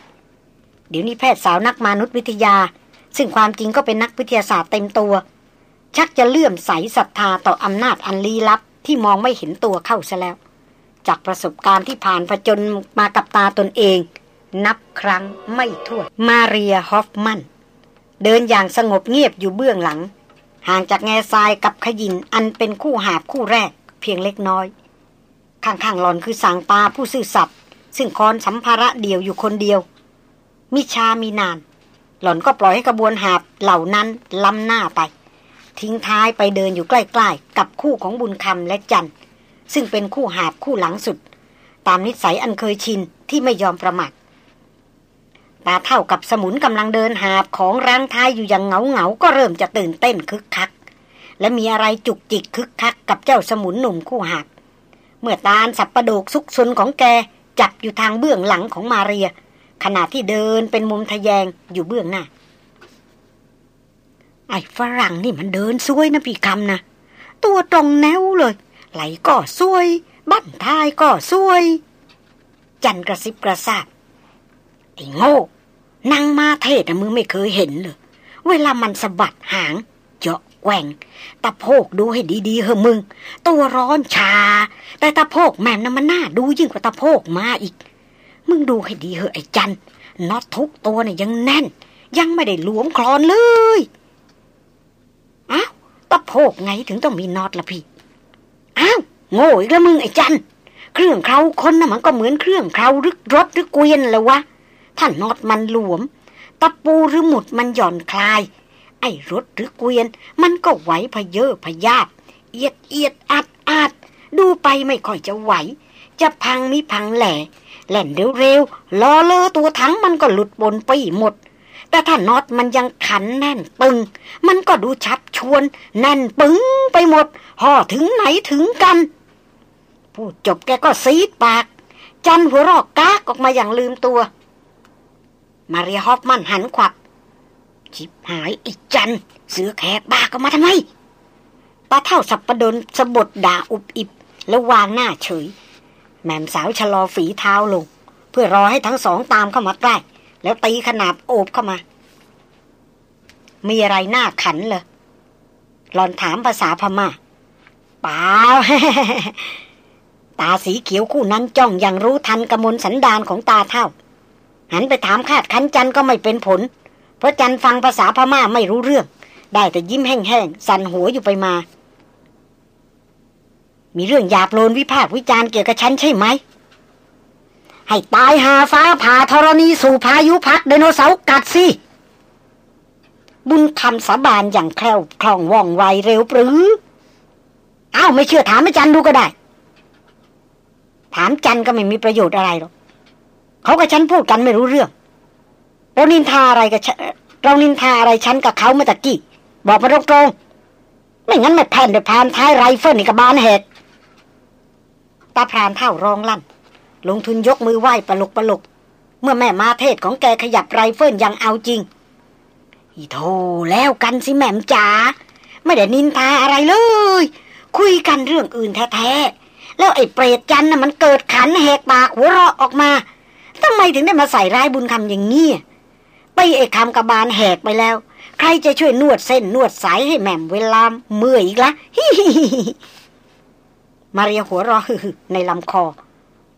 A: เดี๋ยวนี้แพทย์สาวนักมนุษยวิทยา ซึ่งความจริงก็เป็นนักวิทยาศาสตร์เต็มตัว ชักจะเลื่อมใสศรัทธาต่ออำนาจอันลี้ลับที่มองไม่เห็นตัวเข้าซะแล้ว จากประสบการณ์ที่ผ่านผจญมากับตาตนเอง นับครั้งไม่ถ้วนมาเรียฮอฟมัน เดินอย่างสงบเงียบอยู่เบื้องหลัง ห่างจากแง่ทรายกับขยินอันเป็นคู่หาบคู่แรก เพียงเล็กน้อย ข้างๆหลอนคือสางปาผู้ซื่อสัตย์ ซึ่งคอนสัมภาระเดียวอยู่คนเดียว มิชามีนาน หล่อนก็ปล่อยให้กระบวนหาบเหล่านั้นล้ำหน้าไป ทิ้งท้ายไปเดินอยู่ใกล้ๆ กับคู่ของบุญคำและจันซึ่งเป็นคู่หาบคู่หลังสุด ตามนิสัยอันเคยชินที่ไม่ยอมประมาทตาเท่ากับสมุนกำลังเดินหาบของรังท้ายอยู่อย่างเงาเงาก็เริ่มจะตื่นเต้นคึกคัก และมีอะไรจุกจิกคึกคักกับเจ้าสมุนหนุ่มคู่หาบเมื่อตาสับประโดกซุกซนของแก จับอยู่ทางเบื้องหลังของมาเรีย ขณะที่เดินเป็นมุมทะแยงอยู่เบื้องหน้า ไอ้ฝรั่งนี่มันเดินซวยนะพี่คำนะ ตัวตรงแนวเลย ไหลก็ซวย บั้นท้ายก็ซวย จันกระซิบกระซาบไอ้โง่นางมาเทศมึงไม่เคยเห็นเลย เวลามันสะบัดหางเจาะ แกว่งตะโพกดูให้ดีๆเหอะมึง ตัวร้อนชา แต่ตะโพกแม่มนะมันน่าดูยิ่งกว่าตะโพกมาอีก มึงดูให้ดีเหอะไอ้จันน็อตทุกตัวเนี่ยยังแน่น ยังไม่ได้หลวมคลอนเลยอ้าวตะโพกไงถึงต้องมีน็อตละพี่อ้าวโง่อีกแล้วมึงไอ้จันเครื่องเคราคนน่ะมันก็เหมือนเครื่องเคราหรือรถหรือเกวียนเลยวะถ้าน็อตมันหลวมตะปูหรือหมุดมันหย่อนคลาย ไอ้รถหรือเกวียน มันก็ไหวพเยอพยาบเอียดเอียดอัดอัดดูไปไม่ค่อยจะไหว จะพังมิพังแหล่แหล่นเร็วๆล้อเลอตัวทั้งมันก็หลุดบนไปหมด แต่ถ้าน็อตมันยังขันแน่นปึง มันก็ดูชับชวน แน่นปึงไปหมดห่อถึงไหนถึงกัน พูดจบแกก็ซีดปาก จันหัวรอกกากออกมาอย่างลืมตัว มาเรียฮอฟมันหันขวัก ชิบหายอีจัน เสือแขกบ้าก็มาทำไมตาเท่าสับประดนสะบดด่าอุบอิบ แล้ววางหน้าเฉย แม่มสาวชะลอฝีเท้าลง เพื่อรอให้ทั้งสองตามเข้ามาใกล้ แล้วตีขนาบโอบเข้ามา มีอะไรหน้าขันเหรอหลอนถามภาษาพมา่าเปล่าตาสีเขียวคู่นั้นจ้องอย่างรู้ทันกระมลสันดานของตาเท่า หันไปถามคาดคันจันก็ไม่เป็นผล เพราะจันฟังภาษาพม่าไม่รู้เรื่อง ได้แต่ยิ้มแห้งๆ สั่นหัวอยู่ไปมา มีเรื่องหยาบโลนวิพากษ์วิจารณ์เกี่ยวกับฉันใช่ไหม ให้ตายหาฟ้าผ่าธรณีสู่พายุพัดไดโนเสาร์กัดสิบุญคำสาบานอย่างแคล่วคล่องว่องไวเร็วปรื๋ออ้าวไม่เชื่อถามอาจารย์ดูก็ได้ ถามจันก็ไม่มีประโยชน์อะไรหรอกเขากับฉันพูดกันไม่รู้เรื่อง เรานินทาอะไรกับเรานินทาอะไรฉันกับเขาเมื่อตะกี้ บอกมาตรงๆไม่งั้นแม่แพ่นด้วยพานท้ายไรเฟิลในกระบาลเหตุตาพรานเฒ่าร้องลั่น ลงทุนยกมือไหว้ปลกปลกเมื่อแม่มาเทศของแกขยับไรเฟิลยังเอาจริง อีโธแล้วกันสิแม่มจ๋าไม่ได้นินทาอะไรเลย คุยกันเรื่องอื่นแท้ๆ แล้วไอ้เปรตจันน่ะมันเกิดขันแหกปากหัวเราะออกมาทำไมถึงได้มาใส่ร้ายบุญคำอย่างนี้ ไปไอ้คำกระบาลแหกไปแล้ว ใครจะช่วยนวดเส้นนวดสายให้แม่มเวลาเมื่อยอีกละฮิฮิมาเรียหัวราะฮึในลำคอ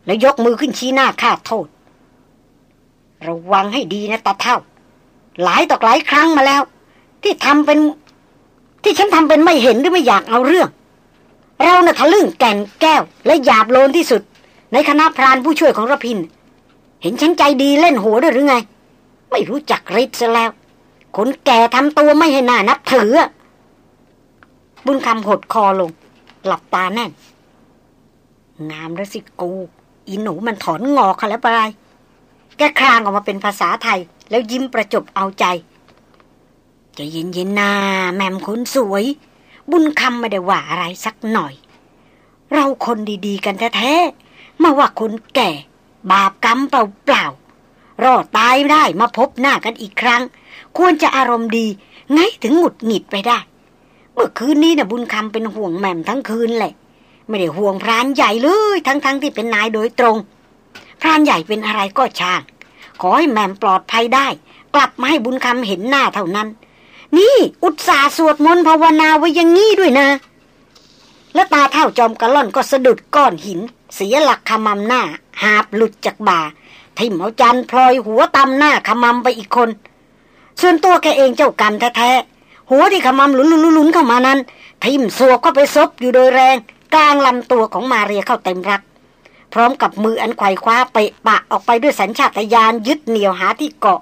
A: แล้วยกมือขึ้นชี้หน้าข้าโทษ ระวังให้ดีนะตาเท่า หลายต่อหลายครั้งมาแล้ว ที่ทำเป็น ที่ฉันทำเป็นไม่เห็นหรือไม่อยากเอาเรื่อง เรานะ่ะทะลึ่งแก่นแก้ว และหยาบโลนที่สุด ในคณะพรานผู้ช่วยของระพิน เห็นฉันใจดีเล่นหัวด้วยหรือไง ไม่รู้จักริดซะแล้ว คนแก่ทำตัวไม่ให้หน่านับถือ บุญคำหดคอลง หลับตาแน่น งามแล้วสิกู อีหนูมันถอนงอกแล้วปลายแกคลางออกมาเป็นภาษาไทย แล้วยิ้มประจบเอาใจจะเย็นเย็นนาแม่มคนสวย บุญคำไม่ได้ว่าอะไรสักหน่อย เราคนดีๆกันแท้ๆมาว่าคนแก่ บาปกรรมเปล่าๆ รอดตายได้มาพบหน้ากันอีกครั้ง ควรจะอารมณ์ดี ไงถึงหงุดหงิดไปได้ เมื่อคืนนี้นะ่ะบุญคำเป็นห่วงแหม่มทั้งคืนแหละ ไม่ได้ห่วงพรานใหญ่เลย ทั้งๆทที่เป็นนายโดยตรง พรานใหญ่เป็นอะไรก็ช่าง ขอให้แหม่มปลอดภัยได้ กลับมาให้บุญคำเห็นหน้าเท่านั้น นี่อุตส่าห์สวดมนต์ภาวนาไว้ยังงี้ด้วยนะ แล้วตาเท่าจอมกระล่อนก็สะดุดก้อนหิน เสียหลักขมำหน้า หาบหลุดจากบ่า ทิ่มเอาจันพลอยหัวตำหน้าขมำไปอีกคน ส่วนตัวแกเองเจ้ากรรมแท้ๆหัวที่ขมำหลุนๆเข้ามานั้น ทิ่มสวกก็ไปซบอยู่โดยแรง กลางลำตัวของมาเรียเข้าเต็มรัก พร้อมกับมืออันไขว่คว้าเปะปะออกไปด้วยสัญชาตญาณยึดเหนี่ยวหาที่เกาะ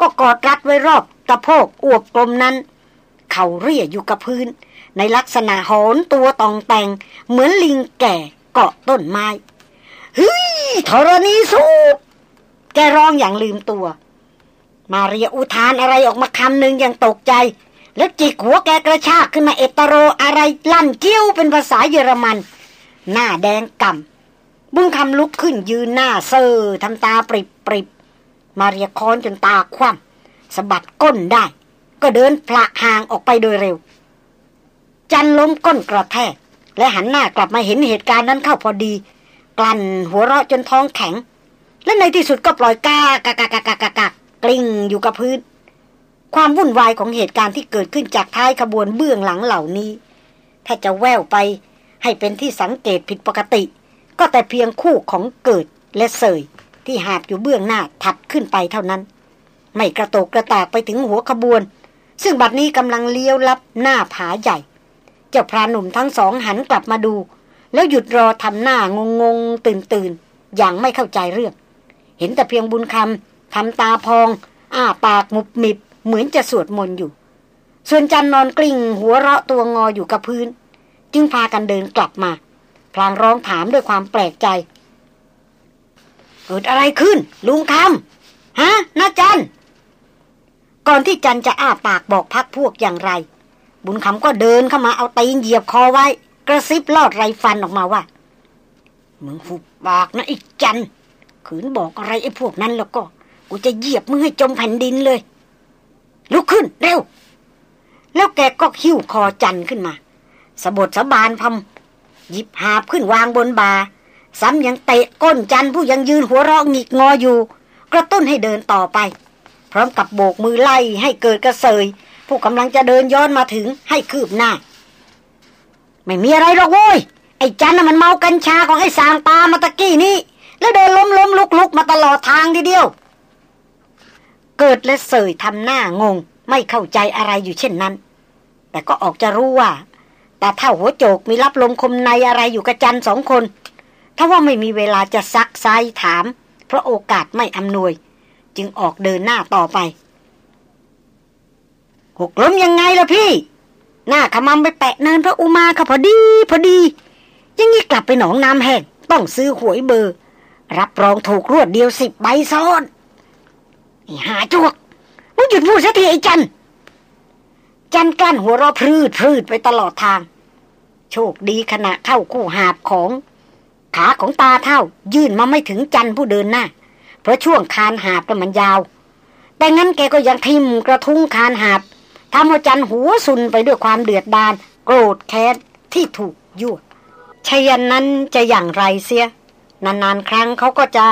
A: ก็กอดรัดไว้รอบตะโพกอวบกลมนั้น เข่าเรียอยู่กับพื้น ในลักษณะหอนตัวตองแต่ง เหมือนลิงแก่เกาะต้นไม้เฮ้ยธรณีสูบ แกร้องอย่างลืมตัว มาเรียอุทานอะไรออกมาคำหนึ่งอย่างตกใจ แล้วจิกหัวแกกระชากขึ้นมาเอ็ดตะโรอะไรลั่นเกี้ยวเป็นภาษาเยอรมัน หน้าแดงก่ำบุญคำลุกขึ้นยืนหน้าเซ่อทำตาปริบปริบมาเรียค้อนจนตาคว่ำสะบัดก้นได้ ก็เดินผละห่างออกไปโดยเร็ว จันล้มก้นกระแทกและหันหน้ากลับมาเห็นเหตุการณ์นั้นเข้าพอดี กลั่นหัวเราะจนท้องแข็ง และในที่สุดก็ปล่อยกากากากากากากกลิ้งอยู่กับพื้น ความวุ่นวายของเหตุการณ์ที่เกิดขึ้นจากท้ายขบวนเบื้องหลังเหล่านี้ ถ้าจะแววไปให้เป็นที่สังเกตผิดปกติ ก็แต่เพียงคู่ของเกิดและเสยที่หาบอยู่เบื้องหน้าถัดขึ้นไปเท่านั้น ไม่กระโตกกระตากไปถึงหัวขบวน ซึ่งบัดนี้กำลังเลี้ยวลับหน้าผาใหญ่ เจ้าพระหนุ่มทั้งสองหันกลับมาดู แล้วหยุดรอทำหน้างงงตื่นตื่นอย่างไม่เข้าใจเรื่อง เห็นแต่เพียงบุญคำทำตาพอง อ้าปากมุบมิบ เหมือนจะสวดมนต์อยู่ ส่วนจันนอนกลิ้ง หัวเราะตัวงออยู่กับพื้น จึงพากันเดินกลับมา พลางร้องถามด้วยความแปลกใจ เกิดอะไรขึ้น ลุงคำฮะน้าจันก่อนที่จันจะอ้าปากบอกพักพวกอย่างไร บุญคำก็เดินเข้ามาเอาตีนเหยียบคอไว้ กระซิบลอดไรฟันออกมาว่ามึงหุบปากนะอีกจัน ขืนบอกอะไรไอ้พวกนั้นแล้วก็ กูจะเหยียบมึงให้จมแผ่นดินเลย ลุกขึ้นเร็ว แล้วแกก็หิ้วคอจันขึ้นมาสะบดสะบานพมหยิบหาบขึ้นวางบนบา ซ้ำยังเตะก้นจันผู้ยังยืนหัวเราะหงิกงออยู่ กระตุ้นให้เดินต่อไป พร้อมกับโบกมือไล่ให้เกิดกระเสยผู้กำลังจะเดินย้อนมาถึงให้คืบหน้า ไม่มีอะไรหรอกโว้ยไอ้จันน่ะมันเมากัญชาของไอ้สางปามาตะกี้นี้ แล้วเดินล้มล้มลุกลุกมาตลอดทางทีเดียว เกิดและเสยทำหน้างง ไม่เข้าใจอะไรอยู่เช่นนั้น แต่ก็ออกจะรู้ว่าแตาเท่าหัวโจกมีรับลมคมในอะไรอยู่กับจันสองคน ถ้าว่าไม่มีเวลาจะซักไซถาม เพราะโอกาสไม่อำนวย จึงออกเดินหน้าต่อไป หกล้มยังไงล่ะพี่ หน้าขมำไปแปะเนินพระอุมาค่ะพอดี พอดียังงี้กลับไปหนองน้ำแห้งต้องซื้อหวยเบอร์ รับรองถูกรวดเดียวสิบใบซ้อนหาจวกมึงหยุดพูดสักทีไอ้จัน จันกั้นหัวเราะพรืดพรืดไปตลอดทาง โชคดีขณะเข้าคู่หาบของ ขาของตาเท่า ยื่นมาไม่ถึงจันผู้เดินหน้า เพราะช่วงคานหาบมันยาว แต่งั้นแกก็ยังทิมกระทุ้งคานหาบทำเอาจันหัวสุนไปด้วยความเดือดดาลโกรธแค้นที่ถูกยั่วชยันนั้นจะอย่างไรเสีย นานๆ ครั้งเขาก็จะ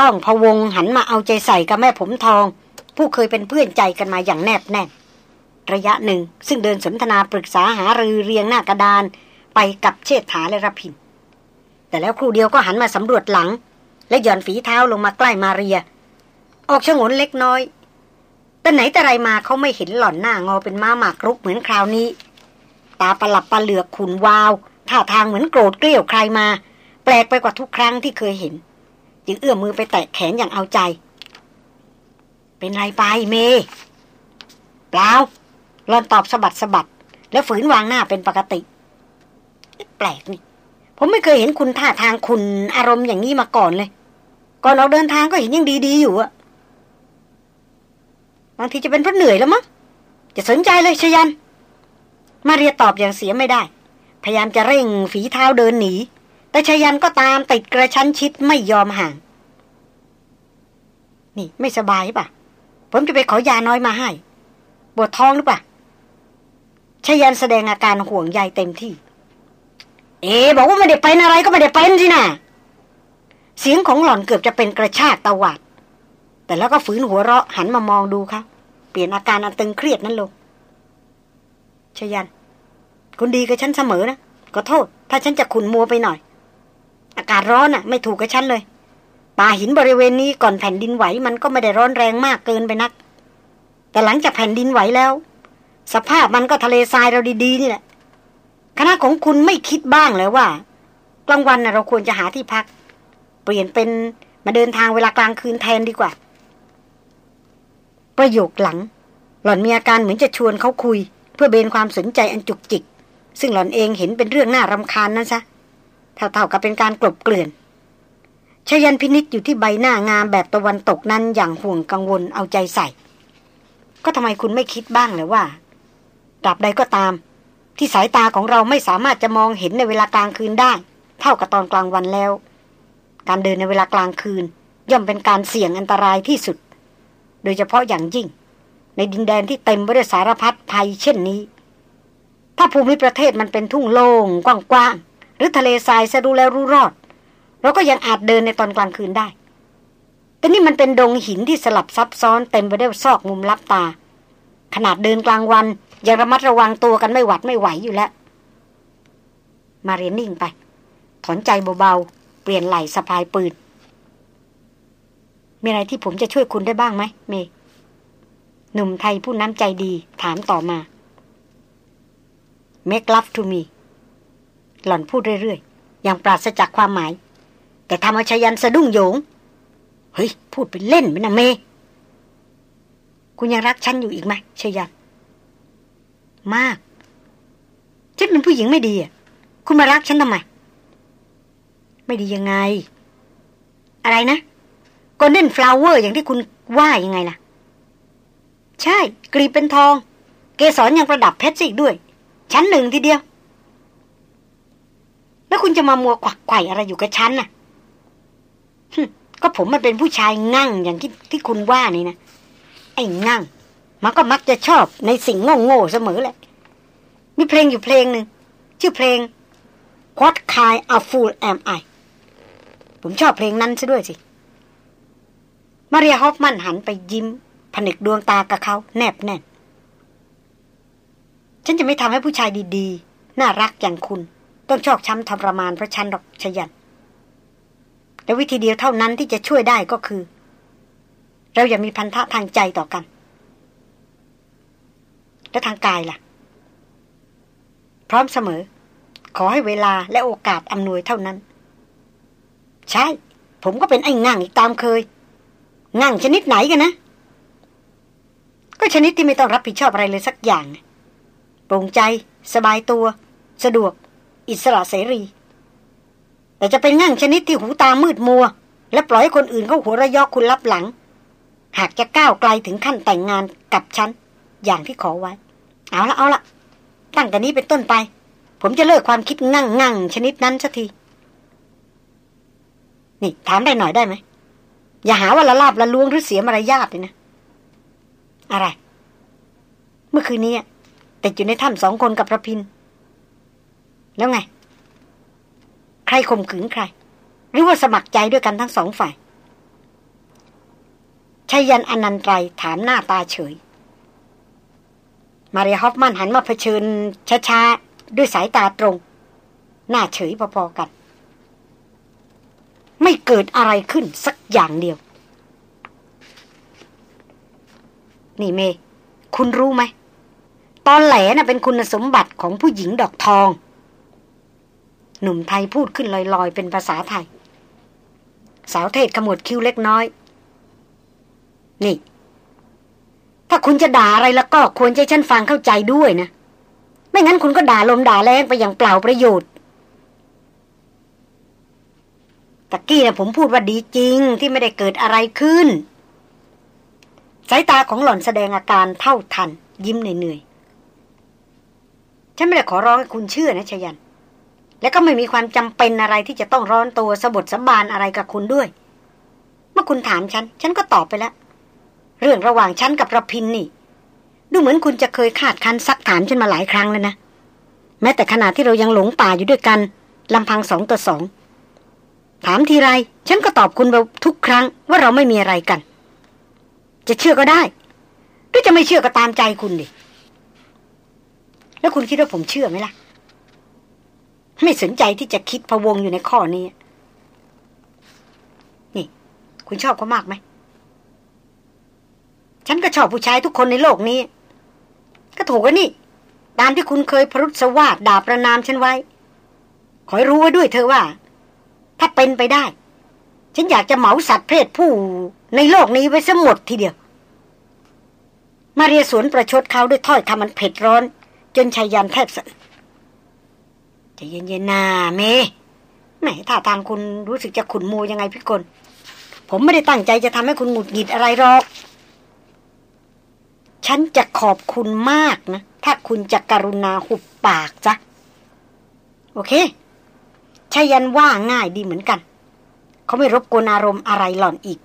A: ต้องพวงหันมาเอาใจใส่กับแม่ผมทอง ผู้เคยเป็นเพื่อนใจกันมาอย่างแนบแน่นระยะหนึ่ง ซึ่งเดินสนทนาปรึกษาหารือเรียงหน้ากระดาน ไปกับเชษฐาและรพิน แต่แล้วครูเดียวก็หันมาสำรวจหลัง และหย่อนฝีเท้าลงมาใกล้มาเรีย ออกชงนเล็กน้อยแต่ไหนแต่ไรมาเขาไม่เห็นหล่อนหน้างอเป็นม้าหมากรุกเหมือนคราวนี้ ตาประหลับประเหลือกขุนวาวท่าทางเหมือนโกรธเกลี้ยวใครมา แปลกไปกว่าทุกครั้งที่เคยเห็น จึงเอื้อมมือไปแตะแขนอย่างเอาใจ เป็นไรไปเมเปล่าหลอนตอบสะบัดสะบัด แล้วฝืนวางหน้าเป็นปกติ แปลกนี่ ผมไม่เคยเห็นคุณท่าทางคุณอารมณ์อย่างนี้มาก่อนเลย ก่อนเราเดินทางก็เห็นยังดีๆอยู่อะบางทีจะเป็นเพราะเหนื่อยแล้วมั้งจะสนใจเลยชยัน มาเรียตอบอย่างเสียไม่ได้ พยายามจะเร่งฝีเท้าเดินหนี แต่ชยันก็ตามติดกระชั้นชิดไม่ยอมห่าง นี่ไม่สบายปะผมจะไปขอยาน้อยมาให้ปวดท้องหรือปะชยันแสดงอาการห่วงใยเต็มที่ เอ๋บอกว่าไม่ได้เป็นอะไรก็ไม่ได้เป็นสินะเสียงของหล่อนเกือบจะเป็นกระชากตะวัดแต่แล้วก็ฝืนหัวเราะหันมามองดูเขาเปลี่ยนอาการอันตึงเครียดนั้นลงชยัน คุณดีกับฉันเสมอนะก็โทษ ถ้าฉันจะขุนมัวไปหน่อย อากาศร้อนอะ ไม่ถูกกับฉันเลย ป่าหินบริเวณนี้ก่อนแผ่นดินไหวมันก็ไม่ได้ร้อนแรงมากเกินไปนัก แต่หลังจากแผ่นดินไหวแล้ว สภาพมันก็ทะเลทรายเราดีๆนี่แหละ คณะของคุณไม่คิดบ้างเลยว่า กลางวันนะเราควรจะหาที่พัก เปลี่ยนเป็นมาเดินทางเวลากลางคืนแทนดีกว่า ประโยคหลัง หล่อนมีอาการเหมือนจะชวนเขาคุย เพื่อเบนความสนใจอันจุกจิก ซึ่งหล่อนเองเห็นเป็นเรื่องน่ารำคาญนั่นซะ เท่าๆกับเป็นการกลบเกลื่อนชยันพินิษอยู่ที่ใบหน้างามแบบตะวันตกนั้นอย่างห่วงกังวลเอาใจใส่ ก็ทำไมคุณไม่คิดบ้างเลยว่าตราบใดก็ตาม ที่สายตาของเราไม่สามารถจะมองเห็นในเวลากลางคืนได้ เท่ากับตอนกลางวันแล้ว การเดินในเวลากลางคืน ย่อมเป็นการเสี่ยงอันตรายที่สุด โดยเฉพาะอย่างยิ่ง ในดินแดนที่เต็มไปด้วยสารพัดภัยเช่นนี้ ถ้าภูมิประเทศมันเป็นทุ่งโล่งกว้างๆ หรือทะเลทรายสะดูแล้วรู้รอด เราก็ยังอาจเดินในตอนกลางคืนได้ แต่นี่มันเป็นดงหินที่สลับซับซ้อนเต็มไปด้วยซอกมุมลับตา ขนาดเดินกลางวันยังระมัดระวังตัวกันไม่หวัดไม่ไหวอยู่แล้ว มาเรียนนิ่งไป ถอนใจเบาๆ เปลี่ยนไหล่สะพายปืน มีอะไรที่ผมจะช่วยคุณได้บ้างไหมเมหนุ่มไทยผู้น้ำใจดีถามต่อมา Make love to me หล่อนพูดเรื่อยๆ อย่างปราศจากความหมาย แต่ทำเอาชยันสะดุ้งโยง เฮ้ย พูดเป็นเล่นไหมนะเม คุณยังรักฉันอยู่อีกไหมชยัน มาก ฉันเป็นผู้หญิงไม่ดีอะ คุณมารักฉันทำไม ไม่ดียังไง อะไรนะ golden flower อย่างที่คุณว่ายังไงล่ะ ใช่ กลีบเป็นทอง เกสรยังประดับเพชรอีกด้วย ชั้นหนึ่งทีเดียว แล้วคุณจะมามัวกวักไข่อะไรอยู่กับฉันน่ะก็ผมมันเป็นผู้ชายงั่งอย่างที่ที่คุณว่านี่นะ ไอ้งั่ง มันก็มักจะชอบในสิ่งโง่ๆเสมอแหละ มีเพลงอยู่เพลงหนึ่ง ชื่อเพลง What kind of fool am I ผมชอบเพลงนั้นซะด้วยสิ มาเรียฮอฟมันหันไปยิ้ม ผนึกดวงตากับเขาแนบแน่น ฉันจะไม่ทำให้ผู้ชายดีๆ น่ารักอย่างคุณ ต้องชอกช้ำทรมานเพราะฉันหรอกชยันแต่วิธีเดียวเท่านั้นที่จะช่วยได้ก็คือ เราอย่ามีพันธะทางใจต่อกัน แล้วทางกายล่ะ พร้อมเสมอ ขอให้เวลาและโอกาสอำนวยเท่านั้น ใช่ ผมก็เป็นไอ้ง่างอีกตามเคยง่างชนิดไหนกันนะก็ชนิดที่ไม่ต้องรับผิดชอบอะไรเลยสักอย่างโปร่งใจ สบายตัว สะดวก อิสระเสรี แต่จะเป็นง่างชนิดที่หูตามืดมัว และปล่อยให้คนอื่นเขาหัวระยอกคุณรับหลัง หากจะก้าวไกลถึงขั้นแต่งงานกับฉัน อย่างที่ขอไว้ เอาละเอาละตั้งแต่นี้เป็นต้นไป ผมจะเลิกความคิดงั่งงั่งชนิดนั้นสักที นี่ถามได้หน่อยได้ไหม อย่าหาว่าละลาบละลวงหรือเสียมารยาทเลยนะ อะไร เมื่อคืนนี้ติดอยู่ในถ้ำสองคนกับพระพิน แล้วไง ใครข่มขืนใคร หรือว่าสมัครใจด้วยกันทั้งสองฝ่ายชายันอนันตรายถามหน้าตาเฉย มารีฮอฟมันหันมาเผชิญช้าๆ ด้วยสายตาตรง หน้าเฉยพอๆกัน ไม่เกิดอะไรขึ้นสักอย่างเดียว นี่เม คุณรู้ไหม ตอนแหลน่ะเป็นคุณสมบัติของผู้หญิงดอกทอง หนุ่มไทยพูดขึ้นลอยๆ เป็นภาษาไทย สาวเทศขมวดคิ้วเล็กน้อย นี่ ถ้าคุณจะด่าอะไรแล้วก็ควรใจฉันฟังเข้าใจด้วยนะ ไม่งั้นคุณก็ด่าลมด่าแรงไปอย่างเปล่าประโยชน์ตะกี้นะผมพูดว่าดีจริงที่ไม่ได้เกิดอะไรขึ้น สายตาของหล่อนแสดงอาการเท่าทัน ยิ้มเหนื่อยๆฉันไม่ได้ขอร้องให้คุณเชื่อนะชยัน และก็ไม่มีความจำเป็นอะไรที่จะต้องร้อนตัวสะบดสะบานอะไรกับคุณด้วย เมื่อคุณถามฉัน ฉันก็ตอบไปแล้ว เรื่องระหว่างฉันกับระพินนี่ ดูเหมือนคุณจะเคยคาดคันซักถามฉันมาหลายครั้งแล้วนะ แม้แต่ขณะที่เรายังหลงป่าอยู่ด้วยกันลำพังสองต่อสองถามทีไร ฉันก็ตอบคุณไปทุกครั้งว่าเราไม่มีอะไรกัน จะเชื่อก็ได้หรือจะไม่เชื่อก็ตามใจคุณดิแล้วคุณคิดว่าผมเชื่อไหมล่ะ ไม่สนใจที่จะคิดพวงอยู่ในข้อนี้ นี่ คุณชอบเขามากไหม ฉันก็ชอบผู้ชายทุกคนในโลกนี้ ก็ถูกกันนี่ ตามที่คุณเคยพรุษวาดด่าประนามฉันไว้ ขอให้รู้ไว้ด้วยเธอว่า ถ้าเป็นไปได้ ฉันอยากจะเหมาสัตว์เพศผู้ในโลกนี้ไว้ซะหมดทีเดียว มาเรียสวนประชดเขาด้วยถ้อยคำมันเผ็ดร้อน จนชายันแทบสะ จะเย็นๆนาเมแหมถ้าทางคุณรู้สึกจะขุนมูยังไงพี่กลผมไม่ได้ตั้งใจจะทำให้คุณหงุดหงิดอะไรหรอก ฉันจะขอบคุณมากนะ ถ้าคุณจะกรุณาหุบปากจ้ะโอเคชายันว่าง่ายดีเหมือนกัน เขาไม่รบกวนอารมณ์อะไรหล่อนอีก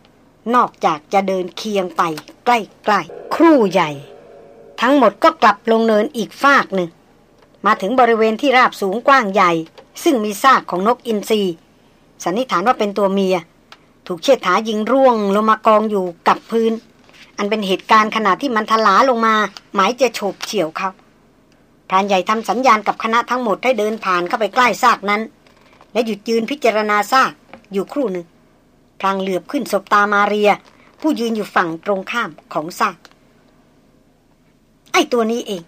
A: นอกจากจะเดินเคียงไป ใกล้ๆครู่ใหญ่ ทั้งหมดก็กลับลงเนินอีกฟากหนึ่ง มาถึงบริเวณที่ราบสูงกว้างใหญ่ ซึ่งมีซากของนกอินทรีสันนิษฐานว่าเป็นตัวเมีย ถูกเชิดถายิงร่วงลงมากองอยู่กับพื้น อันเป็นเหตุการณ์ขณะที่มันทลาลงมา หมายจะโฉบเฉี่ยวเขาพรานใหญ่ทำสัญญาณกับคณะทั้งหมดให้เดินผ่านเข้าไปใกล้ซากนั้น และหยุดยืนพิจารณาซากอยู่ครู่หนึ่งพลางเหลือบขึ้นศพตามาเรีย ผู้ยืนอยู่ฝั่งตรงข้ามของซากไอ้ตัวนี้เอง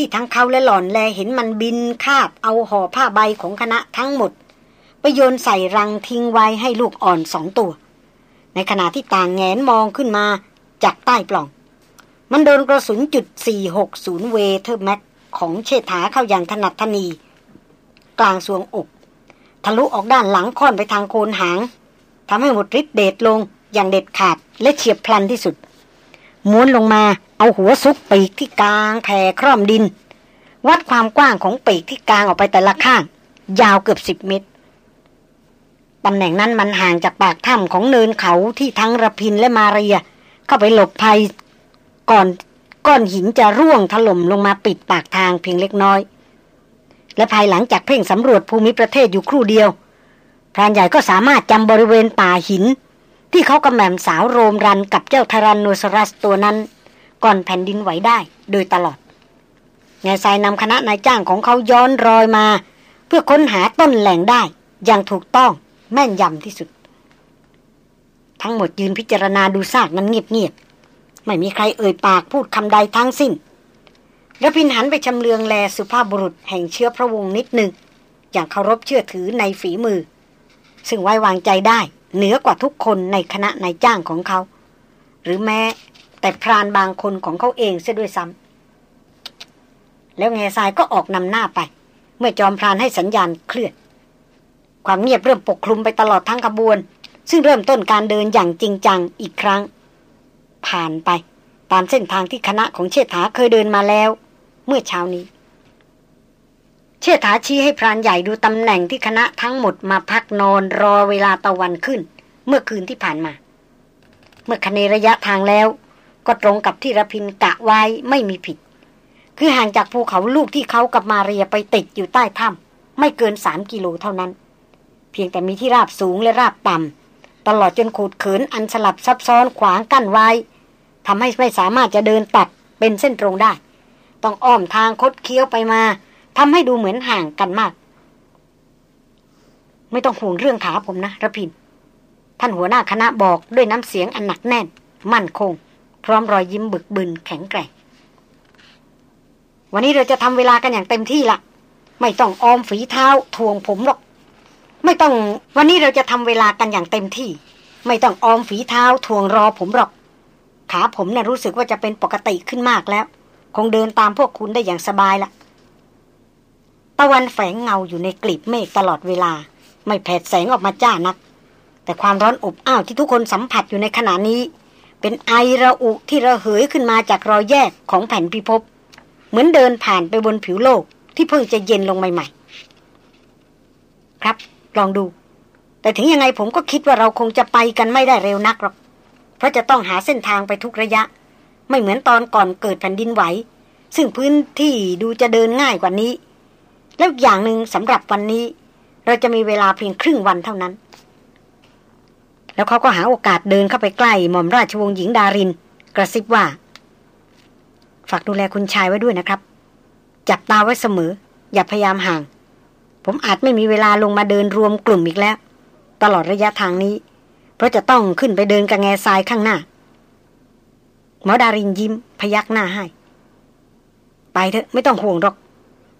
A: ที่ทั้งเขาและหล่อนแลเห็นมันบินคาบเอาห่อผ้าใบของคณะทั้งหมด ไปโยนใส่รังทิ้งไว้ให้ลูกอ่อนสองตัว ในขณะที่ต่างแงนมองขึ้นมาจากใต้ปล่อง มันโดนกระสุนจุด 460 เวเทอร์แม็กของเชษฐาเข้าอย่างถนัดทนี กลางสวงอก ทะลุออกด้านหลังค่อนไปทางโคนหางทำให้หมดฤทธิ์เดชลงอย่างเด็ดขาดและเฉียบพลันที่สุด ม้วนลงมาเอาหัวซุกปีกที่กลางแผ่คร่อมดิน วัดความกว้างของปีกที่กลางออกไปแต่ละข้าง ยาวเกือบสิบเมตรตำแหน่งนั้นมันห่างจากปากถ้ำของเนินเขาที่ทั้งระพินและมาเรีย เข้าไปหลบภัยก่อนก้อนหินจะร่วงถล่มลงมาปิดปากทางเพียงเล็กน้อย และภายหลังจากเพ่งสำรวจภูมิประเทศอยู่ครู่เดียวพรานใหญ่ก็สามารถจำบริเวณป่าหิน ที่เขากำแหม่มสาวโรมรันกับเจ้าทารันโนซรัสตัวนั้น ก่อนแผ่นดินไหวได้โดยตลอดไงทรายนำคณะนายจ้างของเขาย้อนรอยมา เพื่อค้นหาต้นแหล่งได้ อย่างถูกต้องแม่นยำที่สุด ทั้งหมดยืนพิจารณาดูซากนั้นเงียบๆไม่มีใครเอ่ยปากพูดคำใดทั้งสิ้นระพินหันไปชำเลืองแลสุภาพบุรุษแห่งเชื้อพระวงศ์นิดหนึ่งอย่างเคารพเชื่อถือในฝีมือ ซึ่งไว้วางใจได้ เหนือกว่าทุกคนในคณะนายจ้างของเขา หรือแม้แต่พรานบางคนของเขาเองเสียด้วยซ้ำแล้วแง่ทรายก็ออกนำหน้าไป เมื่อจอมพรานให้สัญญาณเคลื่อน ความเงียบเริ่มปกคลุมไปตลอดทั้งขบวน ซึ่งเริ่มต้นการเดินอย่างจริงจังอีกครั้ง ผ่านไปตามเส้นทางที่คณะของเชษฐาเคยเดินมาแล้ว เมื่อเช้านี้ เชษฐาชี้ให้พรานใหญ่ดูตำแหน่งที่คณะทั้งหมดมาพักนอนรอเวลาตะวันขึ้น เมื่อคืนที่ผ่านมา เมื่อคเนระยะทางแล้ว ก็ตรงกับที่ระพินกะไว้ไม่มีผิด คือห่างจากภูเขาลูกที่เขากับมาเรียไปติดอยู่ใต้ถ้ำไม่เกินสามกิโลเท่านั้น เพียงแต่มีที่ราบสูงและราบต่ำตลอดจนขูดเขินอันสลับซับซ้อนขวางกั้นไว้ทำให้ไม่สามารถจะเดินตัดเป็นเส้นตรงได้ ต้องอ้อมทางคดเคี้ยวไปมา ทำให้ดูเหมือนห่างกันมาก ไม่ต้องห่วงเรื่องขาผมนะระพิน ท่านหัวหน้าคณะบอกด้วยน้ำเสียงอันหนักแน่น มั่นคง พร้อมรอยยิ้มบึกบึนแข็งแกร่ง วันนี้เราจะทำเวลากันอย่างเต็มที่ละไม่ต้องออมฝีเท้าทวงผมหรอก ไม่ต้อง วันนี้เราจะทำเวลากันอย่างเต็มที่ ไม่ต้องออมฝีเท้าทวงรอผมหรอก ขาผมนะ่ะรู้สึกว่าจะเป็นปกติขึ้นมากแล้ว คงเดินตามพวกคุณได้อย่างสบายละ ตะวันแฝงเงาอยู่ในกลีบเมฆตลอดเวลา ไม่แผดแสงออกมาจ้านัก แต่ความร้อนอบอ้าวที่ทุกคนสัมผัสอยู่ในขณะนี้ เป็นไอระอุที่ระเหยขึ้นมาจากรอยแยกของแผ่นพิภพเหมือนเดินผ่านไปบนผิวโลกที่เพิ่งจะเย็นลงใหม่ ๆ ครับ ลองดู แต่ถึงยังไงผมก็คิดว่าเราคงจะไปกันไม่ได้เร็วนักหรอกเพราะจะต้องหาเส้นทางไปทุกระยะ ไม่เหมือนตอนก่อนเกิดแผ่นดินไหว ซึ่งพื้นที่ดูจะเดินง่ายกว่านี้ แล้วอย่างหนึ่งสำหรับวันนี้ เราจะมีเวลาเพียงครึ่งวันเท่านั้น แล้วเขาก็หาโอกาสเดินเข้าไปใกล้หม่อมราชวงศ์หญิงดาริน กระซิบว่า ฝากดูแลคุณชายไว้ด้วยนะครับ จับตาไว้เสมอ อย่าพยายามห่าง ผมอาจไม่มีเวลาลงมาเดินรวมกลุ่มอีกแล้ว ตลอดระยะทางนี้ เพราะจะต้องขึ้นไปเดินกับแง่ทรายข้างหน้าหมอดารินยิ้มพยักหน้าให้ ไปเถอะไม่ต้องห่วงหรอก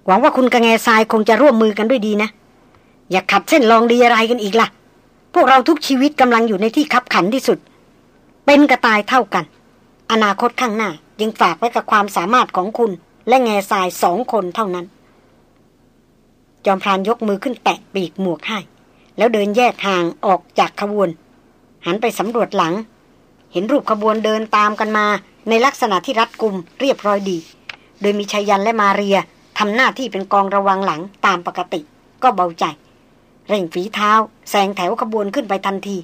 A: หวังว่าคุณกับแงทรายคงจะร่วมมือกันด้วยดีนะ อย่าขัดเส้นลองดีอะไรกันอีกละ่ะ พวกเราทุกชีวิตกำลังอยู่ในที่คับขันที่สุด เป็นกระตายเท่ากัน อนาคตข้างหน้ายังฝากไว้กับความสามารถของคุณและแง่ทรายสองคนเท่านั้น จอมพรานยกมือขึ้นแตะปีกหมวกให้ แล้วเดินแยกห่างออกจากขบวน หันไปสำรวจหลัง เห็นรูปขบวนเดินตามกันมา ในลักษณะที่รัดกุมเรียบร้อยดี โดยมีชายันและมาเรีย ทำหน้าที่เป็นกองระวังหลังตามปกติ ก็เบาใจ เร่งฝีเท้าแซงแถวขบวนขึ้นไปทันที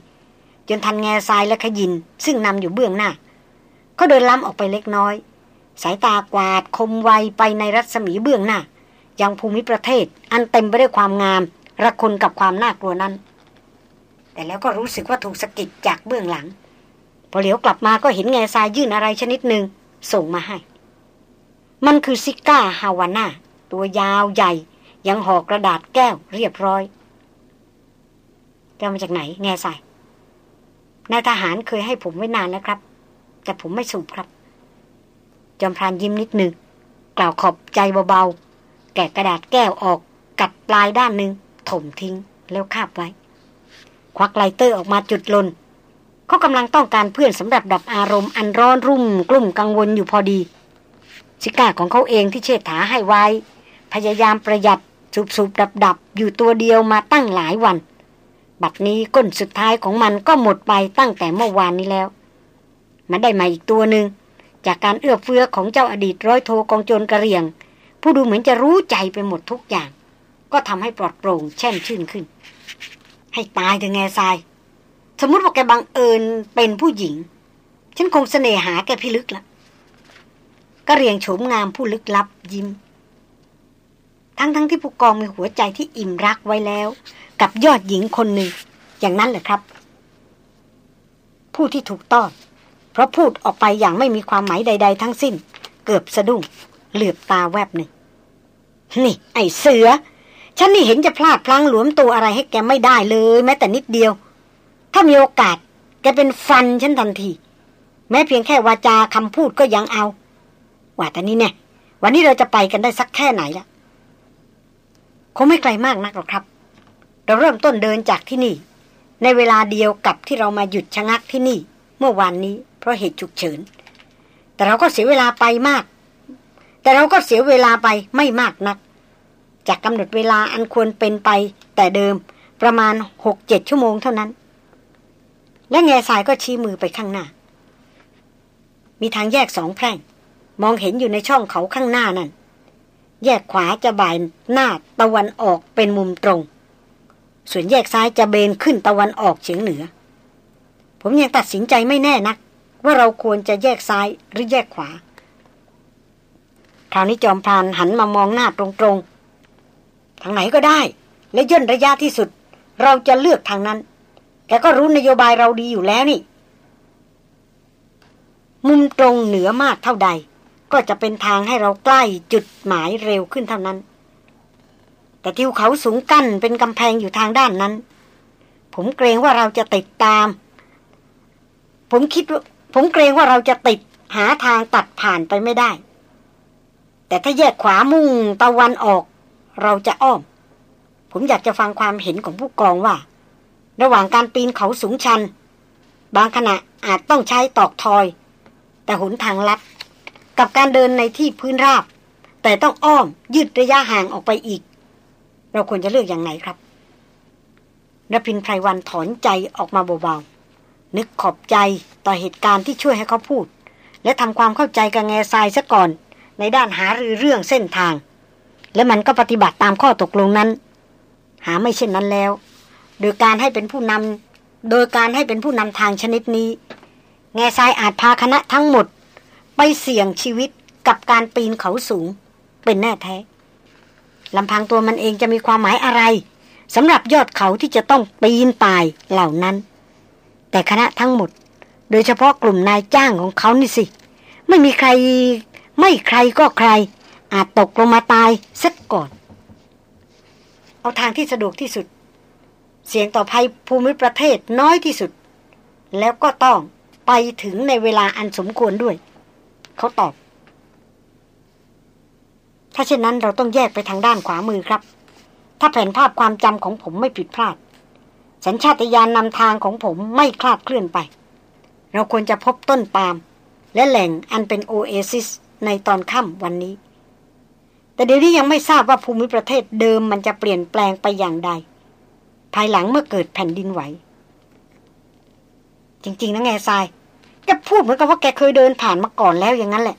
A: จนทันแง่ทรายและขยิน ซึ่งนำอยู่เบื้องหน้า ก็เดินล้ำออกไปเล็กน้อย สายตากวาดคมไวไปในรัศมีเบื้องหน้า ยังภูมิประเทศอันเต็มไปด้วยความงาม ระคนกับความน่ากลัวนั้น แต่แล้วก็รู้สึกว่าถูกสะกิดจากเบื้องหลังพอเหลียวกลับมาก็เห็นแง่ทรายยื่นอะไรชนิดหนึ่งส่งมาให้ มันคือซิก้าฮาวาน่า ตัวยาวใหญ่ ยังห่อกระดาษแก้วเรียบร้อย แกมาจากไหน แง่ทรายนายทหารเคยให้ผมไว้นานแล้วครับ แต่ผมไม่สูบครับ จอมพรานยิ้มนิดหนึ่งกล่าวขอบใจเบาๆ แกะกระดาษแก้วออกกัดปลายด้านหนึ่งถ่มทิ้งแล้วคาบไว้ ควัก lighter ออกมาจุดลนเขากำลังต้องการเพื่อนสำหรับดับอารมณ์อันร้อนรุ่มกลุ่มกังวลอยู่พอดีซิการ์ของเขาเองที่เชษฐาให้ไว้ พยายามประหยัดสูบสูบดับดับอยู่ตัวเดียวมาตั้งหลายวัน บัดนี้ก้นสุดท้ายของมันก็หมดไปตั้งแต่เมื่อวานนี้แล้ว มันได้มาอีกตัวหนึ่งจากการเอื้อเฟื้อของเจ้าอดีตร้อยโทกองโจรกระเรียง ผู้ดูเหมือนจะรู้ใจไปหมดทุกอย่าง ก็ทำให้ปลอดโปร่งแช่มชื่นขึ้น ให้ตายเถอะแง่ทราย สมมติว่าแกบังเอิญเป็นผู้หญิง ฉันคงเสน่หาแกพิลึกละก็เรียงโฉมงามผู้ลึกลับยิ้ม ทั้งๆทที่ผู้กองมีหัวใจที่อิ่มรักไว้แล้ว กับยอดหญิงคนหนึ่ง อย่างนั้นเหรอครับ ผู้ที่ถูกต้องเพราะพูดออกไปอย่างไม่มีความหมายใด ๆ ทั้งสิ้น เกือบสะดุ้งเหลือบตาแวบหนึ่ง นี่ ไอเสือ ฉันนี่เห็นจะพลาดพลั้งหลวมตัวอะไรให้แกไม่ได้เลย แม้แต่นิดเดียว ถ้ามีโอกาส แกเป็นฟันฉันทันที แม้เพียงแค่วาจาคำพูดก็ยังเอา ว่าแต่นี้เนี่ยวันนี้เราจะไปกันได้สักแค่ไหนล่ะ คงไม่ไกลมากนักหรอกครับ เราเริ่มต้นเดินจากที่นี่ ในเวลาเดียวกับที่เรามาหยุดชะงักที่นี่ เมื่อวานนี้ เพราะเหตุฉุกเฉิน แต่เราก็เสียเวลาไปมาก แต่เราก็เสียเวลาไปไม่มากนัก จากกำหนดเวลาอันควรเป็นไป แต่เดิมประมาณหกเจ็ดชั่วโมงเท่านั้น และแง่สายก็ชี้มือไปข้างหน้า มีทางแยกสองแพร่ง มองเห็นอยู่ในช่องเขาข้างหน้านั่น แยกขวาจะบ่ายหน้าตะวันออกเป็นมุมตรง ส่วนแยกซ้ายจะเบนขึ้นตะวันออกเฉียงเหนือ ผมยังตัดสินใจไม่แน่นัก ว่าเราควรจะแยกซ้ายหรือแยกขวา คราวนี้จอมพรานหันมามองหน้าตรงๆ ทางไหนก็ได้ และย่นระยะที่สุด เราจะเลือกทางนั้น แกก็รู้นโยบายเราดีอยู่แล้วนี่ มุมตรงเหนือมากเท่าใด ก็จะเป็นทางให้เราใกล้จุดหมายเร็วขึ้นเท่านั้น แต่ทิวเขาสูงกั้นเป็นกำแพงอยู่ทางด้านนั้น ผมเกรงว่าเราจะติดตาม ผมคิดว่าผมเกรงว่าเราจะติดหาทางตัดผ่านไปไม่ได้ แต่ถ้าแยกขวามุ่งตะวันออก เราจะอ้อม ผมอยากจะฟังความเห็นของผู้กองว่า ระหว่างการปีนเขาสูงชัน บางขณะอาจต้องใช้ตอกทอย แต่หนทางลัด กับการเดินในที่พื้นราบ แต่ต้องอ้อมยืดระยะห่างออกไปอีก เราควรจะเลือกอย่างไหนครับนพินไพรวันถอนใจออกมาเบาๆนึกขอบใจต่อเหตุการณ์ที่ช่วยให้เขาพูด และทำความเข้าใจกับแง่ทรายซะก่อน ในด้านหารือเรื่องเส้นทาง และมันก็ปฏิบัติตามข้อตกลงนั้น หาไม่เช่นนั้นแล้ว โดยการให้เป็นผู้นำโดยการให้เป็นผู้นำทางชนิดนี้ แง่ทรายอาจพาคณะทั้งหมด ไปเสี่ยงชีวิตกับการปีนเขาสูง เป็นแน่แท้ลำพังตัวมันเองจะมีความหมายอะไรสำหรับยอดเขาที่จะต้องปีนป่ายเหล่านั้น แต่คณะทั้งหมด โดยเฉพาะกลุ่มนายจ้างของเขานี่สิ ไม่มีใครไม่ใครก็ใคร อาจตกลงมาตายสักก่อน เอาทางที่สะดวกที่สุด เสียงต่อภัยภูมิประเทศน้อยที่สุด แล้วก็ต้องไปถึงในเวลาอันสมควรด้วย เขาตอบ ถ้าเช่นนั้นเราต้องแยกไปทางด้านขวามือครับ ถ้าแผนภาพความจำของผมไม่ผิดพลาด สัญชาตญาณนนำทางของผมไม่คลาดเคลื่อนไป เราควรจะพบต้นปาล์มและแหล่งอันเป็นโอเอซิสในตอนค่ำวันนี้ แต่เดี๋ยวนี้ยังไม่ทราบว่าภูมิประเทศเดิมมันจะเปลี่ยนแปลงไปอย่างใด ภายหลังเมื่อเกิดแผ่นดินไหว จริง ๆ นะแง่ทราย แกพูดเหมือนกับว่าแกเคยเดินผ่านมาก่อนแล้วอย่างนั้นแหละ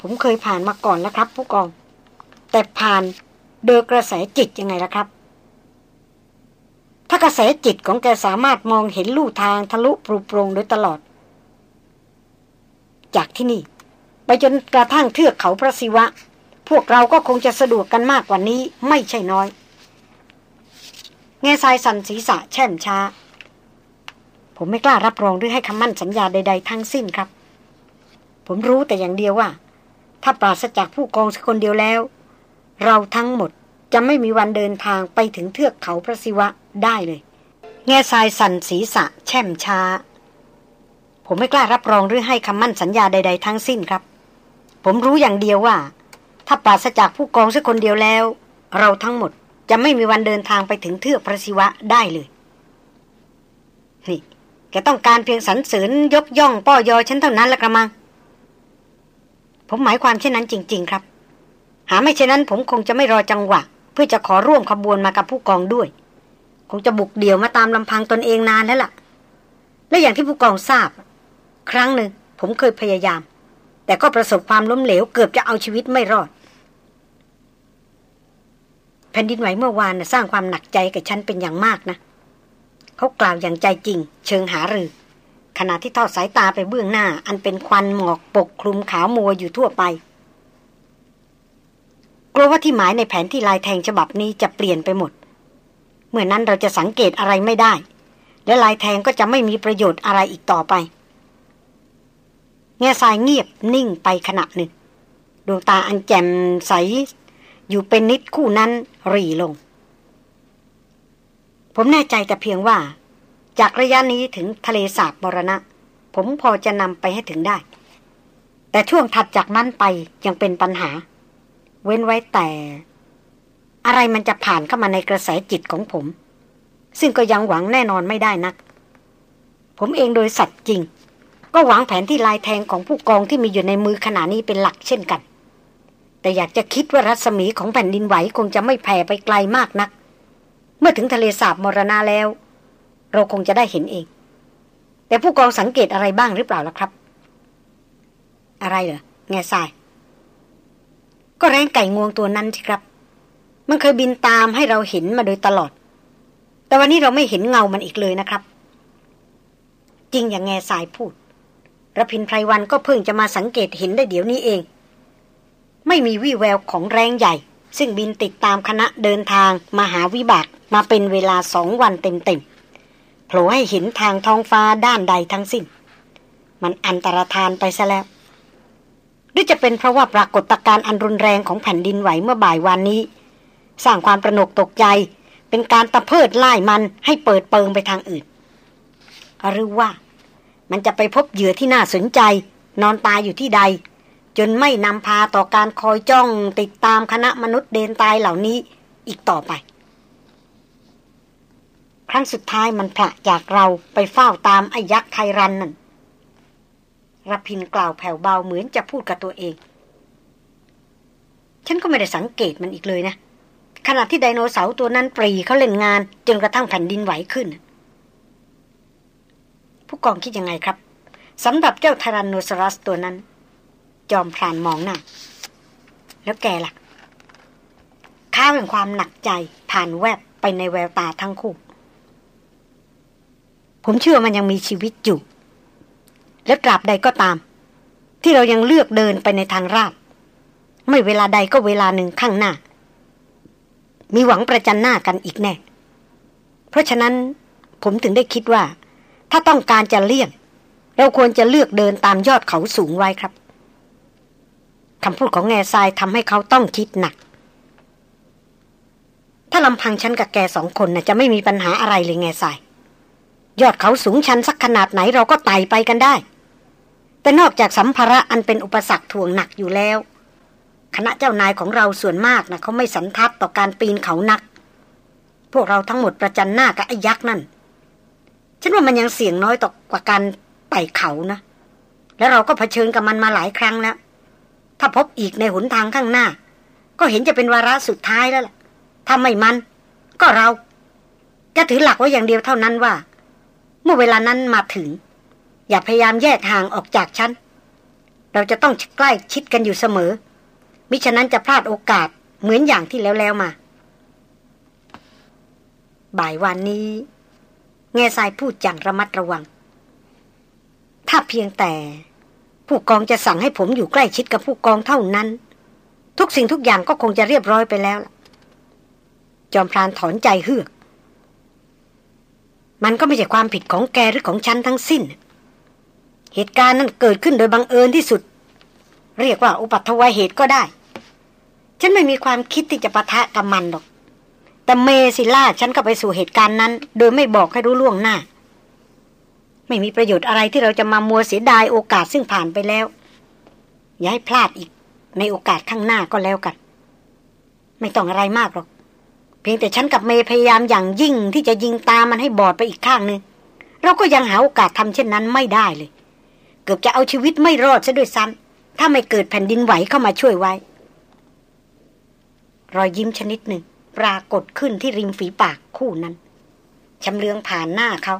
A: ผมเคยผ่านมาก่อนแล้วครับ ผู้กอง แต่ผ่านโดยกระแสจิตยังไงล่ะครับ ถ้ากระแสจิตของแกสามารถมองเห็นลู่ทางทะลุปรุโปรงโดยตลอด จากที่นี่ ไปจนกระทั่งเทือกเขาพระศิวะ พวกเราก็คงจะสะดวกกันมากกว่านี้ ไม่ใช่น้อย แง่ทรายสันศีษะแช่มช้า ผมไม่กล้ารับรองหรือให้คำมั่นสัญญาใด ๆ ทั้งสิ้นครับ ผมรู้แต่อย่างเดียวว่า ถ้าปราศจากผู้กองสักคนเดียวแล้ว เราทั้งหมดจะไม่มีวันเดินทางไปถึงเทือกเขาพระศิวะได้เลย แง่ทรายสันศีษะแช่มช้า ผมไม่กล้ารับรองหรือให้คำมั่นสัญญาใด ๆ ทั้งสิ้นครับ ผมรู้อย่างเดียวว่า ถ้าปราศจากผู้กองสักคนเดียวแล้ว เราทั้งหมดจะไม่มีวันเดินทางไปถึงเทือกพระศิวะได้เลยนี่ แกต้องการเพียงสรรเสริญยกย่องป้อยอฉันเท่านั้นละกระมัง ผมหมายความเช่นนั้นจริง ๆ ครับ หาไม่เช่นนั้น ผมคงจะไม่รอจังหวะ เพื่อจะขอร่วมขบวนมากับผู้กองด้วย คงจะบุกเดี่ยวมาตามลำพังตนเองนานแล้วล่ะ และอย่างที่ผู้กองทราบ ครั้งหนึ่งผมเคยพยายาม แต่ก็ประสบความล้มเหลวเกือบจะเอาชีวิตไม่รอดแผ่นดินไหวเมื่อวานนะสร้างความหนักใจกับฉันเป็นอย่างมากนะ เขากล่าวอย่างใจจริง เชิงหารือ ขณะที่ทอดสายตาไปเบื้องหน้า อันเป็นควันหมอกปกคลุมขาวมัวอยู่ทั่วไปกลัวว่าที่หมายในแผนที่ลายแทงฉบับนี้จะเปลี่ยนไปหมด เมื่อนั้นเราจะสังเกตอะไรไม่ได้ และลายแทงก็จะไม่มีประโยชน์อะไรอีกต่อไปเงาสายเงียบนิ่งไปขณะหนึ่งดวงตาอันแจ่มใส อยู่เป็นนิดคู่นั้นรีลง ผมแน่ใจแต่เพียงว่า จากระยะนี้ถึงทะเลสาบมรณะ ผมพอจะนำไปให้ถึงได้ แต่ช่วงถัดจากนั้นไปยังเป็นปัญหา เว้นไว้แต่ อะไรมันจะผ่านเข้ามาในกระแสจิตของผม ซึ่งก็ยังหวังแน่นอนไม่ได้นัก ผมเองโดยสัตว์จริง ก็หวังแผนที่ลายแทงของผู้กองที่มีอยู่ในมือขณะนี้เป็นหลักเช่นกัน แต่อยากจะคิดว่ารัศมีของแผ่นดินไหวคงจะไม่แผ่ไปไกลมากนัก เมื่อถึงทะเลสาบมรณาแล้ว เราคงจะได้เห็นเอง แต่ผู้กองสังเกตอะไรบ้างหรือเปล่าล่ะครับ อะไรเหรอแง่ทราย ก็แรงไก่งวงตัวนั้นสิครับ มันเคยบินตามให้เราเห็นมาโดยตลอด แต่วันนี้เราไม่เห็นเงามันอีกเลยนะครับ จริงอย่างแง่ทรายพูดระพินไพรวันก็เพิ่งจะมาสังเกตเห็นได้เดี๋ยวนี้เอง ไม่มีวี่แววของแรงใหญ่ ซึ่งบินติดตามคณะเดินทางมาหาวิบาก มาเป็นเวลาสองวันเต็มๆโผล่ให้เห็นทางท้องฟ้าด้านใดทั้งสิ้น มันอันตรธานไปซะแล้วหรือจะเป็นเพราะว่าปรากฏการณ์อันรุนแรงของแผ่นดินไหวเมื่อบ่ายวันนี้ สร้างความประหนกตกใจ เป็นการตะเพิดไล่มันให้เปิดเปิงไปทางอื่น หรือว่า มันจะไปพบเหยื่อที่น่าสนใจ นอนตายอยู่ที่ใด จนไม่นำพาต่อการคอยจ้องติดตามคณะมนุษย์เดนตายเหล่านี้อีกต่อไป ครั้งสุดท้ายมันผละจากเราไปเฝ้าตามไอ้ยักษ์ไทรันนั่นรพินกล่าวแผ่วเบาเหมือนจะพูดกับตัวเอง ฉันก็ไม่ได้สังเกตมันอีกเลยนะ ขณะที่ไดโนเสาร์ตัวนั้นปรีเขาเล่นงาน จนกระทั่งแผ่นดินไหวขึ้น ผู้กองคิดยังไงครับสำหรับเจ้าไทรันโนซอรัสตัวนั้น จอมพรานมองหน้า แล้วแกล่ะ ข้าเป็นความหนักใจผ่านแวบไปในแววตาทั้งคู่ ผมเชื่อมันยังมีชีวิตอยู่ และตราบใดก็ตาม ที่เรายังเลือกเดินไปในทางราบ ไม่เวลาใดก็เวลาหนึ่งข้างหน้า มีหวังประจันหน้ากันอีกแน่ เพราะฉะนั้นผมถึงได้คิดว่า ถ้าต้องการจะเลี่ยง เราควรจะเลือกเดินตามยอดเขาสูงไว้ครับคำพูดของแง่ทรายทำให้เขาต้องคิดหนัก ถ้าลำพังฉันกับแกสองคนนะ่ะจะไม่มีปัญหาอะไรเลยแง่ทราย ยอดเขาสูงชันสักขนาดไหนเราก็ไต่ไปกันได้ แต่นอกจากสัมภาระอันเป็นอุปสรรคถ่วงหนักอยู่แล้ว คณะเจ้านายของเราส่วนมากนะเขาไม่สันทัดต่อการปีนเขานัก พวกเราทั้งหมดประจันหน้ากับไอ้ยักษ์นั่น ฉันว่ามันยังเสี่ยงน้อยต่อกว่าการไต่เขานะ แล้วเราก็เผชิญกับมันมาหลายครั้งแล้ว ถ้าพบอีกในหนทางข้างหน้า ก็เห็นจะเป็นวาระสุดท้ายแล้วล่ะถ้าไม่มัน ก็เรา จะถือหลักไว้อย่างเดียวเท่านั้นว่า เมื่อเวลานั้นมาถึง อย่าพยายามแยกห่างออกจากฉัน เราจะต้องใกล้ชิดกันอยู่เสมอ มิฉะนั้นจะพลาดโอกาสเหมือนอย่างที่แล้วแล้วมา บ่ายวันนี้ แง่ทรายพูดอย่างระมัดระวัง ถ้าเพียงแต่ ผู้กองจะสั่งให้ผมอยู่ใกล้ชิดกับผู้กองเท่านั้น ทุกสิ่งทุกอย่างก็คงจะเรียบร้อยไปแล้วจอมพรานถอนใจเฮือก มันก็ไม่ใช่ความผิดของแกหรือของฉันทั้งสิ้น เหตุการณ์นั้นเกิดขึ้นโดยบังเอิญที่สุด เรียกว่าอุปัตวเหตุก็ได้ ฉันไม่มีความคิดที่จะปะทะกับมันหรอก แต่เมสิล่าฉันก็ไปสู่เหตุการณ์นั้น โดยไม่บอกให้รู้ล่วงหน้า ไม่มีประโยชน์อะไรที่เราจะมามัวเสียดายโอกาสซึ่งผ่านไปแล้ว อย่าให้พลาดอีกในโอกาสข้างหน้าก็แล้วกัน ไม่ต้องอะไรมากหรอก เพียงแต่ฉันกับเมย์พยายามอย่างยิ่งที่จะยิงตามันให้บอดไปอีกข้างหนึ่งเราก็ยังหาโอกาสทำเช่นนั้นไม่ได้เลย เกือบจะเอาชีวิตไม่รอดซะด้วยซ้ำถ้าไม่เกิดแผ่นดินไหวเข้ามาช่วยไว้ รอยยิ้มชนิดหนึ่ง ปรากฏขึ้นที่ริมฝีปากคู่นั้นชำเลืองผ่านหน้าเขา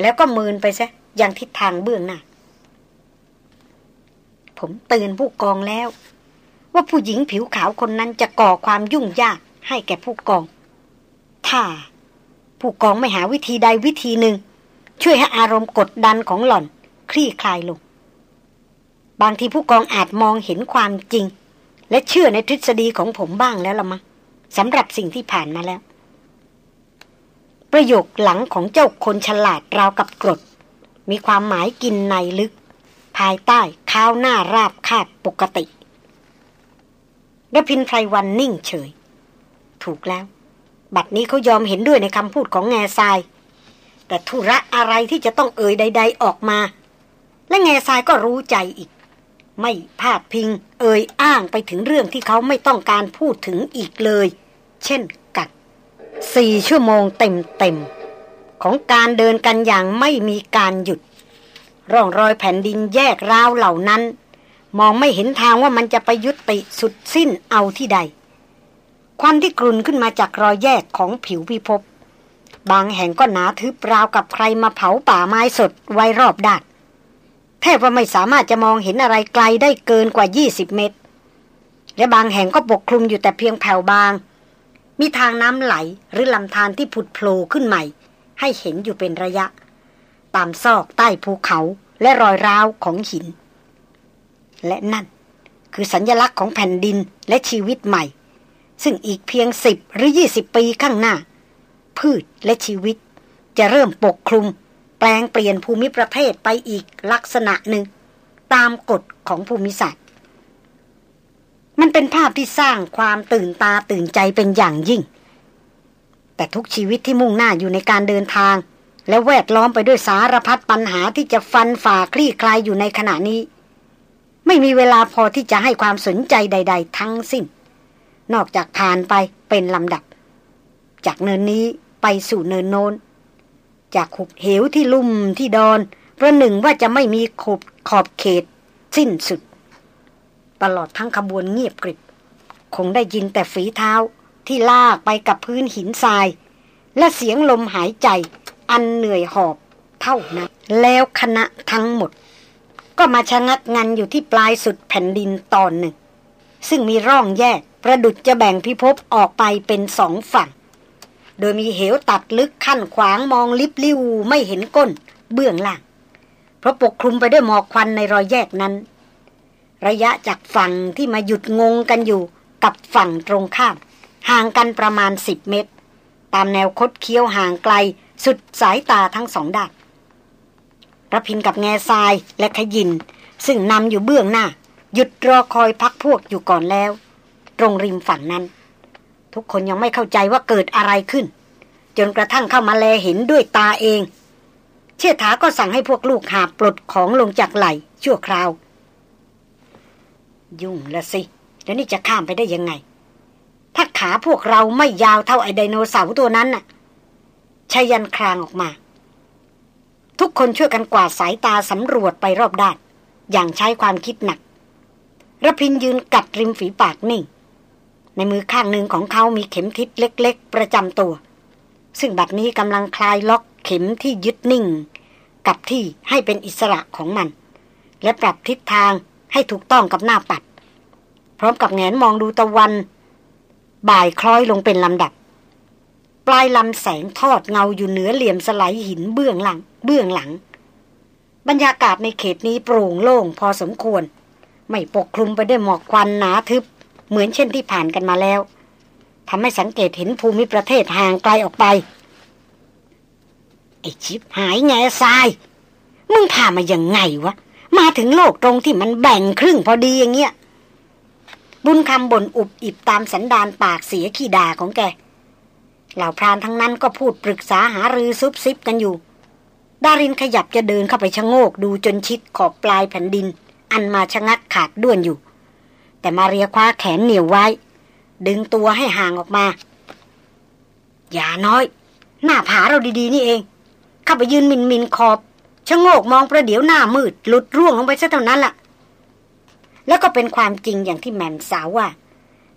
A: แล้วก็มืนไปซะยังทิศทางเบื้องหน้า ผมเตือนผู้กองแล้ว ว่าผู้หญิงผิวขาวคนนั้นจะก่อความยุ่งยากให้แก่ผู้กอง ถ้า ผู้กองไม่หาวิธีใดวิธีหนึ่ง ช่วยให้อารมณ์กดดันของหล่อน คลี่คลายลง บางทีผู้กองอาจมองเห็นความจริง และเชื่อในทฤษฎีของผมบ้างแล้วละมั้งสำหรับสิ่งที่ผ่านมาแล้ว ประโยคหลังของเจ้าคนฉลาดราวกับกรด มีความหมายกินในลึก ภายใต้ข้าวหน้าราบคาดปกติรพินไพรวันนิ่งเฉย ถูกแล้ว บัดนี้เขายอมเห็นด้วยในคำพูดของแง่ทราย แต่ธุระอะไรที่จะต้องเอ่ยใด ๆออกมา และแง่ทรายก็รู้ใจอีก ไม่พาดพิง เอ่ยอ้างไปถึงเรื่องที่เขาไม่ต้องการพูดถึงอีกเลย เช่นกันสี่ชั่วโมงเต็มเต็มของการเดินกันอย่างไม่มีการหยุด ร่องรอยแผ่นดินแยกราวเหล่านั้น มองไม่เห็นทางว่ามันจะไปยุติสุดสิ้นเอาที่ใด ควันที่กลุ่นขึ้นมาจากรอยแยกของผิวพิภพบางแห่งก็หนาทึบราวกับใครมาเผาป่าไม้สดไว้รอบด้านแทบว่าไม่สามารถจะมองเห็นอะไรไกลได้เกินกว่า 20 เมตร และบางแห่งก็ปกคลุมอยู่แต่เพียงแผ่วบาง มีทางน้ำไหลหรือลำธารที่ผุดโผล่ขึ้นใหม่ ให้เห็นอยู่เป็นระยะ ตามซอกใต้ภูเขาและรอยร้าวของหิน และนั่น คือสัญญลักษณ์ของแผ่นดินและชีวิตใหม่ ซึ่งอีกเพียงสิบหรือยี่สิบปีข้างหน้า พืชและชีวิต จะเริ่มปกคลุม แปลงเปลี่ยนภูมิประเทศไปอีกลักษณะหนึ่ง ตามกฎของภูมิศาสตร์ มันเป็นภาพที่สร้างความตื่นตาตื่นใจเป็นอย่างยิ่ง แต่ทุกชีวิตที่มุ่งหน้าอยู่ในการเดินทาง และแวดล้อมไปด้วยสารพัดปัญหาที่จะฟันฝ่าคลี่คลายอยู่ในขณะนี้ ไม่มีเวลาพอที่จะให้ความสนใจใด ๆ ทั้งสิ้น นอกจากผ่านไปเป็นลำดับ จากเนินนี้ไปสู่เนินโน้น จากขุบเหวที่ลุ่มที่ดอนประหนึ่งว่าจะไม่มีขบขอบเขต สิ้นสุด ตลอดทั้งขบวนเงียบกริบ คงได้ยินแต่ฝีเท้าที่ลากไปกับพื้นหินทราย และเสียงลมหายใจ อันเหนื่อยหอบเท่านั้น แล้วคณะทั้งหมด ก็มาชะงักงันอยู่ที่ปลายสุดแผ่นดินตอนหนึ่ง ซึ่งมีร่องแยก ประดุดจะแบ่งพิภพออกไปเป็นสองฝั่ง โดยมีเหวตัดลึกขั้นขวางมองลิบลิ่วไม่เห็นก้น เบื้องล่าง เพราะปกคลุมไปด้วยหมอกควันในรอยแยกนั้น ระยะจากฝั่งที่มาหยุดงงกันอยู่กับฝั่งตรงข้าม ห่างกันประมาณสิบเมตร ตามแนวคดเคี้ยวห่างไกล สุดสายตาทั้งสองด้านระพินกับแง่ทรายและขยิน ซึ่งนำอยู่เบื้องหน้า หยุดรอคอยพักพวกอยู่ก่อนแล้ว ตรงริมฝั่งนั้น ทุกคนยังไม่เข้าใจว่าเกิดอะไรขึ้น จนกระทั่งเข้ามาแลเห็นด้วยตาเอง เชี่ยถาก็สั่งให้พวกลูกหาปลดของลงจากไหลชั่วคราว ยุ่งละสิ แล้วนี่จะข้ามไปได้ยังไง ถ้าขาพวกเราไม่ยาวเท่าไอไดโนเสาร์ตัวนั้นน่ะชายันคลางออกมา ทุกคนช่วยกันกวาดสายตาสำรวจไปรอบด้าน อย่างใช้ความคิดหนักระพินยืนกัดริมฝีปากนิ่ง ในมือข้างหนึ่งของเขามีเข็มทิศเล็ก ๆ ประจำตัว ซึ่งบัดนี้กำลังคลายล็อกเข็มที่ยึดนิ่ง กับที่ให้เป็นอิสระของมัน และปรับทิศทางให้ถูกต้องกับหน้าปัด พร้อมกับแงนมองดูตะวัน บ่ายคล้อยลงเป็นลำดับ ปลายลำแสงทอดเงาอยู่เหนือเหลี่ยมสไลหินเบื้องหลัง เบื้องหลัง บรรยากาศในเขตนี้โปร่งโล่งพอสมควร ไม่ปกคลุมไปด้วยหมอกควันหนาทึบ เหมือนเช่นที่ผ่านกันมาแล้วทำให้สังเกตเห็นภูมิประเทศห่างไกลออกไป ไอชิปหายไงทราย มึงพามาอย่างไงวะ มาถึงโลกตรงที่มันแบ่งครึ่งพอดีอย่างเงี้ย บุญคำบ่นอุบอิบตามสันดานปากเสียขี้ดาของแก เหล่าพรานทั้งนั้นก็พูดปรึกษาหารือซุบซิบกันอยู่ ดารินขยับจะเดินเข้าไปชะโงกดูจนชิดขอบปลายแผ่นดิน อันมาชะงักขาดด้วนอยู่ แต่มาเรียคว้าแขนเหนียวไว้ ดึงตัวให้ห่างออกมา อย่าน้อย หน้าผาเราดีๆนี่เอง เข้าไปยืนมินมินขอบชะโงกมองประเดี๋ยวหน้ามืด หลุดร่วงลงไปซะเท่านั้นละ่ะ แล้วก็เป็นความจริงอย่างที่แม่สาวว่า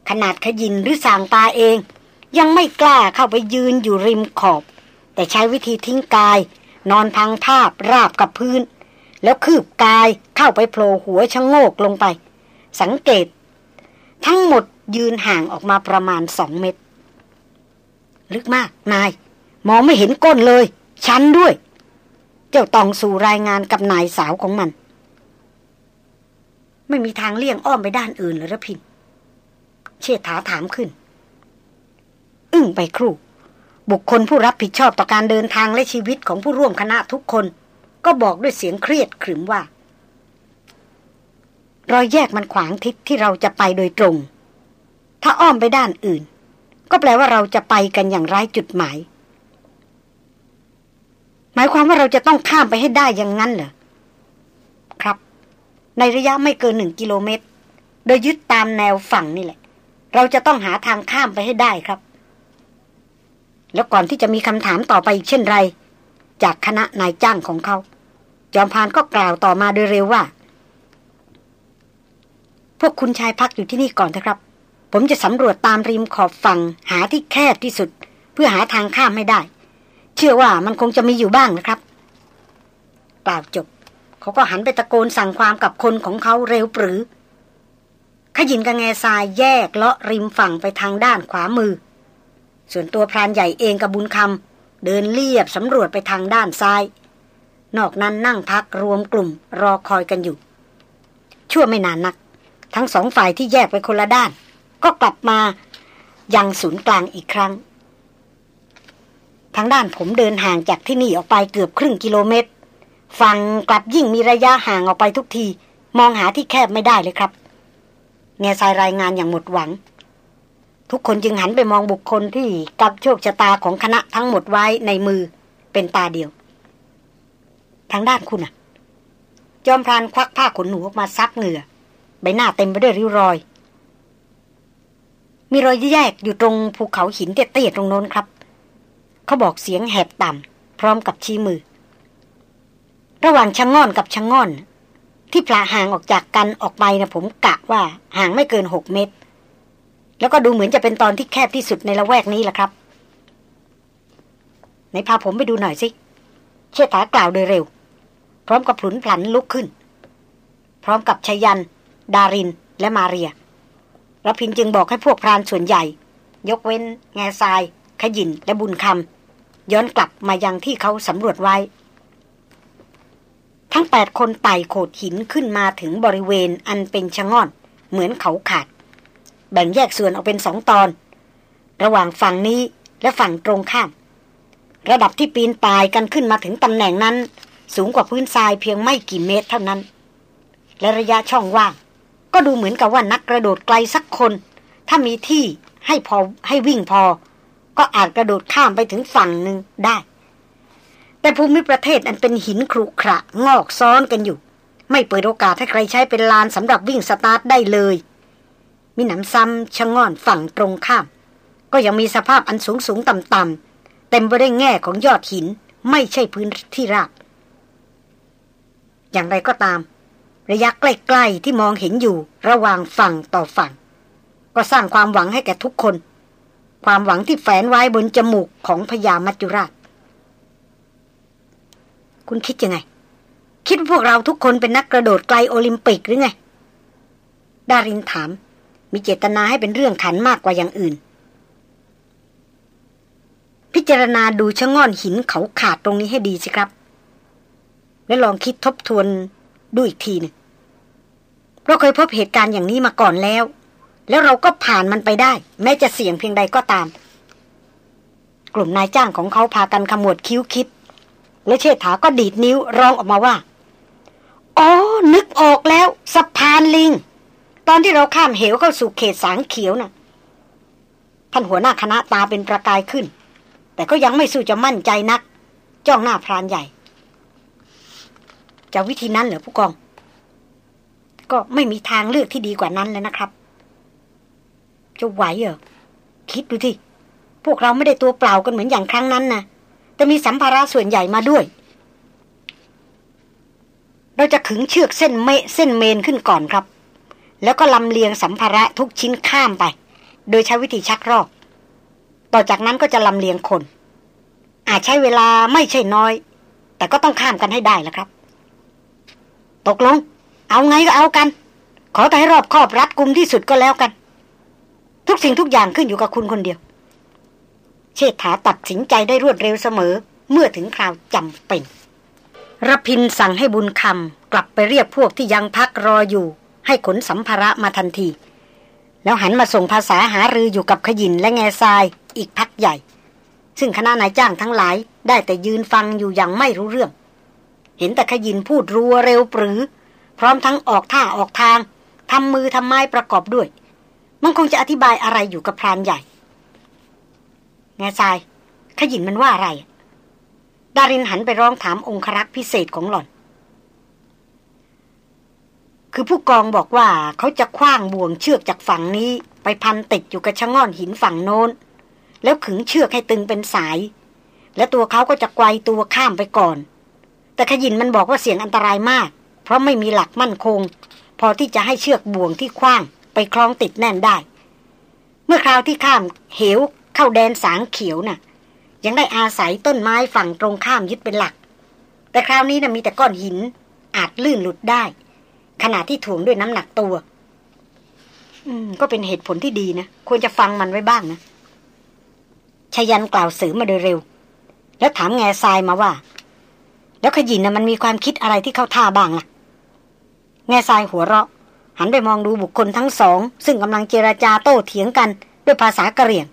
A: ขนาดขยินหรือสางตาเอง ยังไม่กล้าเข้าไปยืนอยู่ริมขอบ แต่ใช้วิธีทิ้งกาย นอนพังภาพราบกับพื้น แล้วคืบกายเข้าไปโผล่หัวชะโงกลงไป สังเกต ทั้งหมดยืนห่างออกมาประมาณสองเมตร ลึกมากนาย มองไม่เห็นก้นเลย ชันด้วย เจ้าตองสู่รายงานกับนายสาวของมัน ไม่มีทางเลี่ยงอ้อมไปด้านอื่นเลยระพิน เชษฐาถามขึ้น อึ้งไปครู่ บุคคลผู้รับผิดชอบต่อการเดินทางและชีวิตของผู้ร่วมคณะทุกคน ก็บอกด้วยเสียงเครียดขรึมว่า รอยแยกมันขวางทิศที่เราจะไปโดยตรง ถ้าอ้อมไปด้านอื่น ก็แปลว่าเราจะไปกันอย่างไร้จุดหมาย หมายความว่าเราจะต้องข้ามไปให้ได้อย่างนั้นเหรอครับ ในระยะไม่เกินหนึ่งกิโลเมตร โดยยึดตามแนวฝั่งนี่แหละ เราจะต้องหาทางข้ามไปให้ได้ครับ แล้วก่อนที่จะมีคำถามต่อไปอีกเช่นไร จากคณะนายจ้างของเขา จอมพานก็กล่าวต่อมาโดยเร็วว่า พวกคุณชายพักอยู่ที่นี่ก่อนนะครับ ผมจะสำรวจตามริมขอบฝั่งหาที่แคบที่สุด เพื่อหาทางข้ามให้ได้ เชื่อว่ามันคงจะมีอยู่บ้างนะครับกล่าวจบ เขาก็หันไปตะโกนสั่งความกับคนของเขาเร็วปรือ ขยินกับแง่ทรายแยกเลาะริมฝั่งไปทางด้านขวามือ ส่วนตัวพรานใหญ่เองกับบุญคำเดินเลียบสำรวจไปทางด้านซ้าย นอกนั้นนั่งพักรวมกลุ่มรอคอยกันอยู่ ชั่วไม่นานนัก ทั้งสองฝ่ายที่แยกไปคนละด้าน ก็กลับมายังศูนย์กลางอีกครั้ง ทางด้านผมเดินห่างจากที่นี่ออกไปเกือบครึ่งกิโลเมตร ฝั่งกลับยิ่งมีระยะห่างออกไปทุกที มองหาที่แคบไม่ได้เลยครับ แง่ทรายรายงานอย่างหมดหวัง ทุกคนจึงหันไปมองบุคคลที่กับโชคชะตาของคณะทั้งหมดไว้ในมือเป็นตาเดียว ทางด้านคุณอะจอมพรานควักผ้าขนหนูออกมาซับเหงื่อ ใบหน้าเต็มไปด้วยริ้วรอย มีรอยแยกอยู่ตรงภูเขาหินเตี้ยๆตรงโน้นครับ เขาบอกเสียงแหบต่ำพร้อมกับชี้มือ ระหว่างชะงง่อนกับชะงง่อน ที่ปลาห่างออกจากกันออกไปนะผมกะว่าห่างไม่เกินหกเมตร แล้วก็ดูเหมือนจะเป็นตอนที่แคบที่สุดในละแวกนี้แหละครับไหนพาผมไปดูหน่อยสิ เชื่อถากล่าวโดยเร็ว พร้อมกับผลุนผันลุกขึ้น พร้อมกับชยัน ดาริน และมาเรียรพินจึงบอกให้พวกพรานส่วนใหญ่ ยกเว้น แง่ทราย ขยินและบุญคำย้อนกลับมายังที่เขาสำรวจไว้ ทั้งแปดคนไต่โขดหินขึ้นมาถึงบริเวณอันเป็นชะง่อน เหมือนเขาขาด แบ่งแยกส่วนออกเป็นสองตอน ระหว่างฝั่งนี้และฝั่งตรงข้าม ระดับที่ปีนป่ายกันขึ้นมาถึงตำแหน่งนั้น สูงกว่าพื้นทรายเพียงไม่กี่เมตรเท่านั้น และระยะช่องว่าง ก็ดูเหมือนกับว่านักกระโดดไกลสักคน ถ้ามีที่ให้พอให้วิ่งพอ ก็อาจกระโดดข้ามไปถึงฝั่งหนึ่งได้ แต่ภูมิประเทศอันเป็นหินขรุขระงอกซ้อนกันอยู่ ไม่เปิดโอกาสให้ใครใช้เป็นลานสำหรับวิ่งสตาร์ทได้เลย มิหนำซ้ำชะง่อนฝั่งตรงข้าม ก็ยังมีสภาพอันสูงสูงต่ำต่ำเต็มไปด้วยแง่ของยอดหินไม่ใช่พื้นที่ราบอย่างไรก็ตาม ระยะใกล้ๆที่มองเห็นอยู่ระหว่างฝั่งต่อฝั่ง ก็สร้างความหวังให้แก่ทุกคน ความหวังที่แฝงไว้บนจมูกของพญามัจจุราช คุณคิดยังไง คิดว่าพวกเราทุกคนเป็นนักกระโดดไกลโอลิมปิกหรือไง ดารินถาม มีเจตนาให้เป็นเรื่องขันมากกว่าอย่างอื่น พิจารณาดูชะง่อนหินเขาขาดตรงนี้ให้ดีสิครับ และลองคิดทบทวนดูอีกทีหนึ่ง เราเคยพบเหตุการณ์อย่างนี้มาก่อนแล้ว แล้วเราก็ผ่านมันไปได้ แม้จะเสี่ยงเพียงใดก็ตาม กลุ่มนายจ้างของเขาพากันขมวดคิ้วคิด และเชษฐาก็ดีดนิ้วร้องออกมาว่าอ๋อนึกออกแล้วสะพานลิง ตอนที่เราข้ามเหวเข้าสู่เขตสางเขียวนะ่ะท่านหัวหน้าคณะตาเป็นประกายขึ้น แต่ก็ยังไม่สู้จะมั่นใจนัก จ้องหน้าพรานใหญ่ จะวิธีนั้นเหรอผู้กอง ก็ไม่มีทางเลือกที่ดีกว่านั้นเลยนะครับ จะไหวเหรอ คิดดูที่พวกเราไม่ได้ตัวเปล่ากันเหมือนอย่างครั้งนั้นนะแต่มีสัมภาระส่วนใหญ่มาด้วย เราจะขึงเชือกเส้นเมเส้นเมนขึ้นก่อนครับ แล้วก็ลำเลียงสัมภาระทุกชิ้นข้ามไป โดยใช้วิธีชักรอก ต่อจากนั้นก็จะลำเลียงคน อาจใช้เวลาไม่ใช่น้อย แต่ก็ต้องข้ามกันให้ได้แล้วครับ ตกลง เอาไงก็เอากัน ขอแต่ให้รอบครอบรัดกุมที่สุดก็แล้วกัน ทุกสิ่งทุกอย่างขึ้นอยู่กับคุณคนเดียว เชษฐาตัดสินใจได้รวดเร็วเสมอ เมื่อถึงคราวจำเป็นรพินสั่งให้บุญคำกลับไปเรียกพวกที่ยังพักรออยู่ ให้ขนสัมภาระมาทันที แล้วหันมาส่งภาษาหารืออยู่กับขยินและแง่ทรายอีกพักใหญ่ ซึ่งคณะนายจ้างทั้งหลาย ได้แต่ยืนฟังอยู่อย่างไม่รู้เรื่อง เห็นแต่ขยินพูดรัวเร็วปรือ พร้อมทั้งออกท่าออกทางทำมือทำไม้ประกอบด้วย มันคงจะอธิบายอะไรอยู่กับพรานใหญ่แง่ทรายขยินมันว่าอะไร ดารินหันไปร้องถามองครักษ์พิเศษของหล่อน คือผู้กองบอกว่าเขาจะคว้างบ่วงเชือกจากฝั่งนี้ ไปพันติดอยู่กับชะง่อนหินฝั่งโน้น แล้วขึงเชือกให้ตึงเป็นสาย แล้วตัวเขาก็จะไกวตัวข้ามไปก่อน แต่ขยินมันบอกว่าเสียงอันตรายมาก เพราะไม่มีหลักมั่นคง พอที่จะให้เชือกบ่วงที่คว้าง ไปคล้องติดแน่นได้ เมื่อคราวที่ข้ามเหวเข้าแดนสางเขียวน่ะ ยังได้อาศัยต้นไม้ฝั่งตรงข้ามยึดเป็นหลัก แต่คราวนี้นะ่ะมีแต่ก้อนหินอาจลื่นหลุดได้ ขณะที่ถ่วงด้วยน้ำหนักตัว อืม ก็เป็นเหตุผลที่ดีนะ ควรจะฟังมันไว้บ้างนะชยันกล่าวสือมาโดยเร็ว แล้วถามแง่ทรายมาว่า แล้วขยินนะ่ะมันมีความคิดอะไรที่เข้าท่าบ้างล่ะ แง่ทรายหัวเราะ หันไปมองดูบุคคลทั้งสอง ซึ่งกำลังเจราจาโต้เถียงกันด้วยภาษากะเหรี่ยง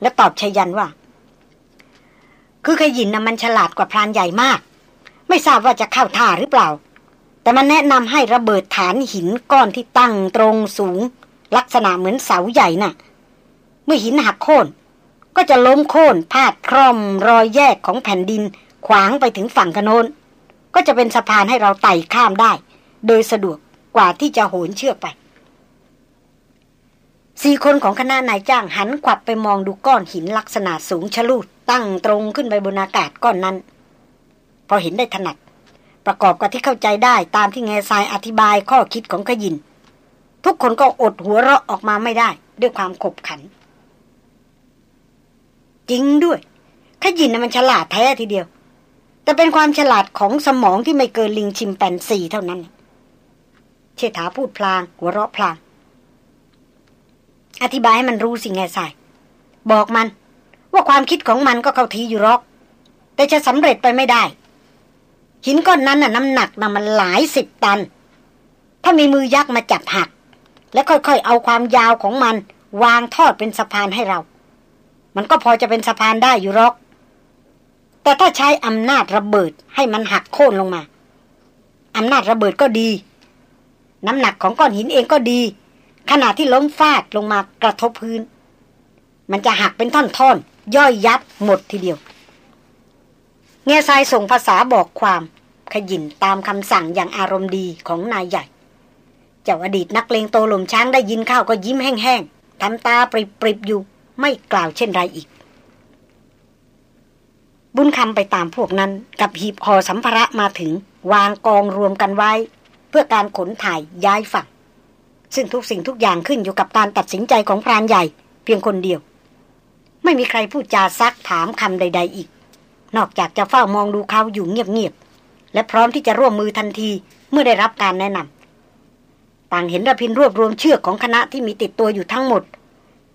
A: และตอบชัยยันว่า คือขยินนะ่ะมันฉลาดกว่าพรานใหญ่มาก ไม่ทราบว่าจะเข้าท่าหรือเปล่า แต่มันแนะนำให้ระเบิดฐานหินก้อนที่ตั้งตรงสูง ลักษณะเหมือนเสาใหญ่น่ะ เมื่อหินหักโค่นก็จะล้มโค่นพาดคร่อมรอยแยกของแผ่นดิน ขวางไปถึงฝั่งกระโนนก็จะเป็นสะพานให้เราไต่ข้ามได้ โดยสะดวกกว่าที่จะโหนเชือกไปสี่คนของคณะนายจ้างหันขวับไปมองดูก้อนหินลักษณะสูงชะลูดตั้งตรงขึ้นไปบนอากาศก้อนนั้น พอเห็นได้ถนัด ประกอบกับที่เข้าใจได้ตามที่แง่ทรายอธิบายข้อคิดของขยิน ทุกคนก็อดหัวเราะออกมาไม่ได้ ด้วยความขบขัน จริงด้วย ขยินนะมันฉลาดแท้ทีเดียว แต่เป็นความฉลาดของสมองที่ไม่เกินลิงชิมแปนซีเท่านั้น เชษฐาพูดพลาง หัวเราะพลาง อธิบายให้มันรู้สิแง่ทราย บอกมัน ว่าความคิดของมันก็เข้าทีอยู่หรอก แต่จะสำเร็จไปไม่ได้ หินก้อนนั้นน่ะน้ำหนักนะมันหลายสิบตัน ถ้ามีมือยักษ์มาจับหัก แล้วค่อยๆ เอาความยาวของมัน วางทอดเป็นสะพานให้เรา มันก็พอจะเป็นสะพานได้อยู่หรอก แต่ถ้าใช้อำนาจระเบิดให้มันหักโค่นลงมาอำนาจระเบิดก็ดี น้ำหนักของก้อนหินเองก็ดี ขณะที่ล้มฟาดลงมากระทบพื้น มันจะหักเป็นท่อนๆ ย่อยยับหมดทีเดียว เงาทรายส่งภาษาบอกความขยินตามคำสั่งอย่างอารมณ์ดีของนายใหญ่ เจ้าอดีตนักเลงโตหลมช้างได้ยินข้าวก็ยิ้มแห้งๆทำตาปริบๆอยู่ไม่กล่าวเช่นไรอีก บุญคำไปตามพวกนั้นกับหีบห่อสัมภาระมาถึง วางกองรวมกันไว้ เพื่อการขนถ่ายย้ายฝั่ง ซึ่งทุกสิ่งทุกอย่างขึ้นอยู่กับการตัดสินใจของพรานใหญ่ เพียงคนเดียว ไม่มีใครพูดจาซักถามคำใด ๆ อีก นอกจากจะเฝ้ามองดูเขาอยู่เงียบๆและพร้อมที่จะร่วมมือทันทีเมื่อได้รับการแนะนำต่างเห็นระพินรวบรวมเชือกของคณะที่มีติดตัวอยู่ทั้งหมด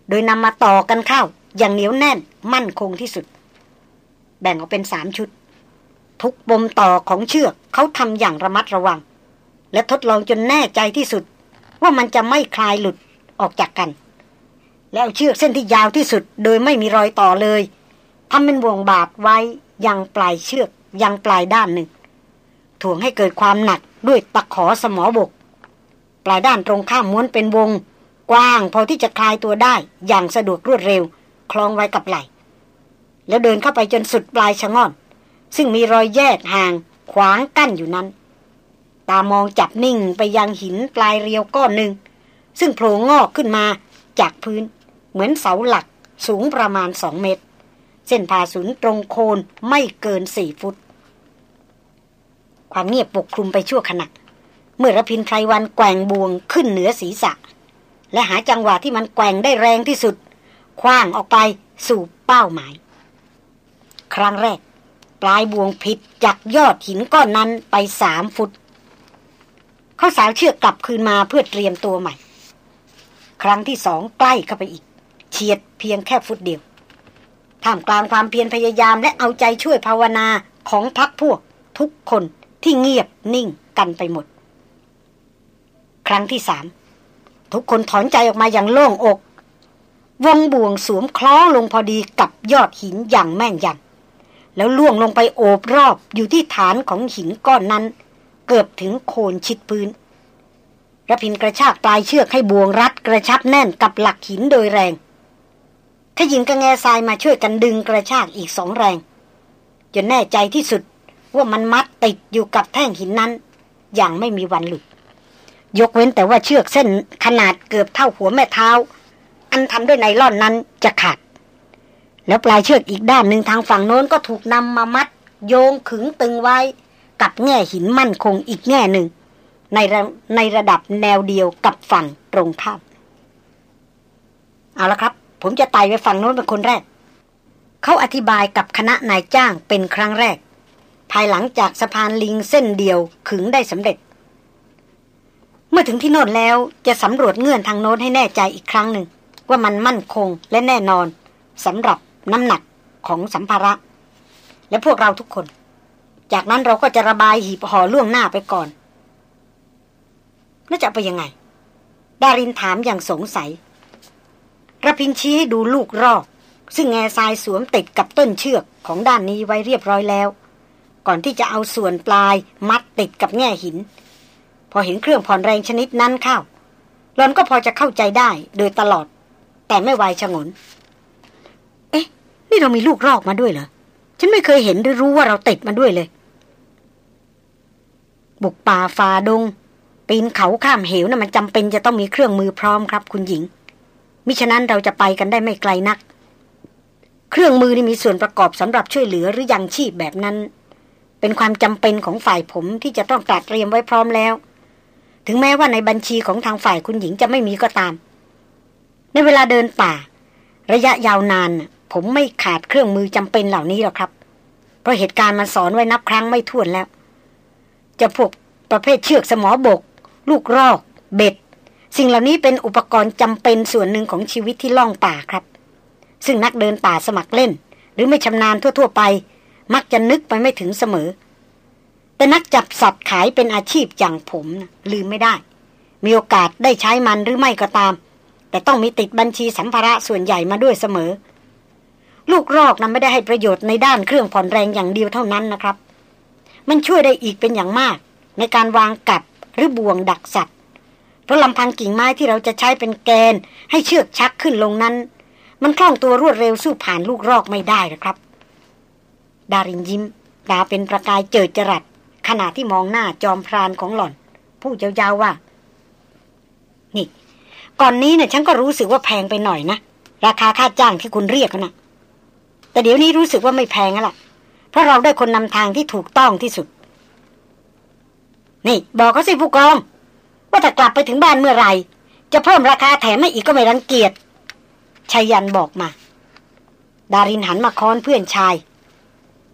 A: โดยนำมาต่อกันเข้าอย่างเหนียวแน่นมั่นคงที่สุด แบ่งออกเป็นสามชุด ทุกปมต่อของเชือกเขาทำอย่างระมัดระวัง และทดลองจนแน่ใจที่สุด ว่ามันจะไม่คลายหลุดออกจากกัน แล้วเชือกเส้นที่ยาวที่สุด โดยไม่มีรอยต่อเลยทำเป็นวงบาดไว้ยังปลายเชือกยังปลายด้านหนึ่งถ่วงให้เกิดความหนักด้วยตะขอสมอบก ปลายด้านตรงข้ามม้วนเป็นวง กว้างพอที่จะคลายตัวได้อย่างสะดวกรวดเร็ว คล้องไว้กับไหลแล้วเดินเข้าไปจนสุดปลายชะง่อน ซึ่งมีรอยแยกห่างขวางกั้นอยู่นั้น ตามองจับนิ่งไปยังหินปลายเรียวก้อนหนึ่ง ซึ่งโผล่งอกขึ้นมาจากพื้น เหมือนเสาหลักสูงประมาณสองเมตร เส้นผ่าศูนย์ตรงโคนไม่เกินสี่ฟุต ความเงียบปกคลุมไปชั่วขณะเมื่อระพินไพรวันแกว่งบวงขึ้นเหนือศีรษะ และหาจังหวะที่มันแกว่งได้แรงที่สุด คว้างออกไปสู่เป้าหมาย ครั้งแรก ปลายบวงผิดจากยอดหินก้อนนั้นไปสามฟุต เขาสาวเชือกกลับคืนมาเพื่อเตรียมตัวใหม่ ครั้งที่สองใกล้เข้าไปอีก เฉียดเพียงแค่ฟุตเดียวท่ามกลางความเพียรพยายามและเอาใจช่วยภาวนาของพักพวก ทุกคนที่เงียบนิ่งกันไปหมด ครั้งที่สามทุกคนถอนใจออกมาอย่างโล่งอก วงบ่วงสวมคล้องลงพอดีกับยอดหินอย่างแม่นยำแล้วล่วงลงไปโอบรอบอยู่ที่ฐานของหินก้อนนั้น เกือบถึงโคนชิดพื้นระพินกระชากปลายเชือกให้บ่วงรัดกระชับแน่นกับหลักหินโดยแรงขยิงกระแงทรายมาช่วยกันดึงกระชากอีกสองแรง จนแน่ใจที่สุดว่ามันมัดติดอยู่กับแท่งหินนั้น อย่างไม่มีวันหลุด ยกเว้นแต่ว่าเชือกเส้นขนาดเกือบเท่าหัวแม่เท้า อันทำด้วยไนล่อนนั้นจะขาด แล้วปลายเชือกอีกด้านหนึ่งทางฝั่งโน้นก็ถูกนำมามัด โยงขึงตึงไว้ กับแง่หินมั่นคงอีกแง่หนึ่ง ในระในระดับแนวเดียวกับฝั่งตรงข้าม เอาละครับ ผมจะไต่ไปฝั่งโน้นเป็นคนแรก เขาอธิบายกับคณะนายจ้างเป็นครั้งแรก ภายหลังจากสะพานลิงเส้นเดียวขึงได้สำเร็จ เมื่อถึงที่โน่นแล้วจะสำรวจเงื่อนทางโน้นให้แน่ใจอีกครั้งหนึ่ง ว่ามันมั่นคงและแน่นอนสำหรับน้ำหนักของสัมภาระ และพวกเราทุกคน จากนั้นเราก็จะระบายหีบห่อล่วงหน้าไปก่อน แล้วจะไปยังไง ดารินถามอย่างสงสัยระพินชี้ให้ดูลูกรอก ซึ่งแง่ทรายสวมติดกับต้นเชือกของด้านนี้ไว้เรียบร้อยแล้ว ก่อนที่จะเอาส่วนปลายมัดติดกับแง่หิน พอเห็นเครื่องผ่อนแรงชนิดนั้นเข้าหลอนก็พอจะเข้าใจได้โดยตลอด แต่ไม่ไวชะงน เอ๊ะ นี่เรามีลูกรอกมาด้วยเหรอ ฉันไม่เคยเห็นหรือรู้ว่าเราติดมาด้วยเลย บุกป่าฝ่าดง ปีนเขาข้ามเหวนะ่ะมันจำเป็นจะต้องมีเครื่องมือพร้อมครับ คุณหญิง มิฉะนั้นเราจะไปกันได้ไม่ไกลนัก เครื่องมือนี่มีส่วนประกอบสำหรับช่วยเหลือหรือยังชีพแบบนั้น เป็นความจำเป็นของฝ่ายผมที่จะต้องตรัสเตรียมไว้พร้อมแล้ว ถึงแม้ว่าในบัญชีของทางฝ่ายคุณหญิงจะไม่มีก็ตาม ในเวลาเดินป่า ระยะยาวนาน ผมไม่ขาดเครื่องมือจำเป็นเหล่านี้หรอกครับ เพราะเหตุการณ์มันสอนไว้นับครั้งไม่ถ้วนแล้ว จะพวกประเภทเชือกสมอบก ลูกรอก เบ็ด สิ่งเหล่านี้เป็นอุปกรณ์จำเป็นส่วนหนึ่งของชีวิตที่ล่องป่าครับ ซึ่งนักเดินป่าสมัครเล่น หรือไม่ชำนาญทั่ว ๆ ไป มักจะนึกไปไม่ถึงเสมอ แต่นักจับสัตว์ขายเป็นอาชีพอย่างผมนะลืมไม่ได้ มีโอกาสได้ใช้มันหรือไม่ก็ตาม แต่ต้องมีติดบัญชีสัมภาระส่วนใหญ่มาด้วยเสมอ ลูกรอกนั้นไม่ได้ให้ประโยชน์ในด้านเครื่องผ่อนแรงอย่างเดียวเท่านั้นนะครับ มันช่วยได้อีกเป็นอย่างมาก ในการวางกัดหรือบ่วงดักสัตว์ เพราะลำพังกิ่งไม้ที่เราจะใช้เป็นแกน ให้เชือกชักขึ้นลงนั้น มันคล่องตัวรวดเร็วสู้ผ่านลูกรอกไม่ได้นะครับ ดารินยิ้มตาเป็นประกายเจิดจรัสขณะที่มองหน้าจอมพรานของหล่อน ผู้ยาวๆว่า นี่ ก่อนนี้เนี่ยฉันก็รู้สึกว่าแพงไปหน่อยนะ ราคาค่าจ้างที่คุณเรียกนะแต่เดี๋ยวนี้รู้สึกว่าไม่แพงแล้วล่ะ เพราะเราได้คนนำทางที่ถูกต้องที่สุด นี่ บอกเขาสิผู้กอง ว่าถ้ากลับไปถึงบ้านเมื่อไหร่ จะเพิ่มราคาแถมไม่อีกก็ไม่รังเกียจชายันบอกมา ดารินหันมาค้อนเพื่อนชาย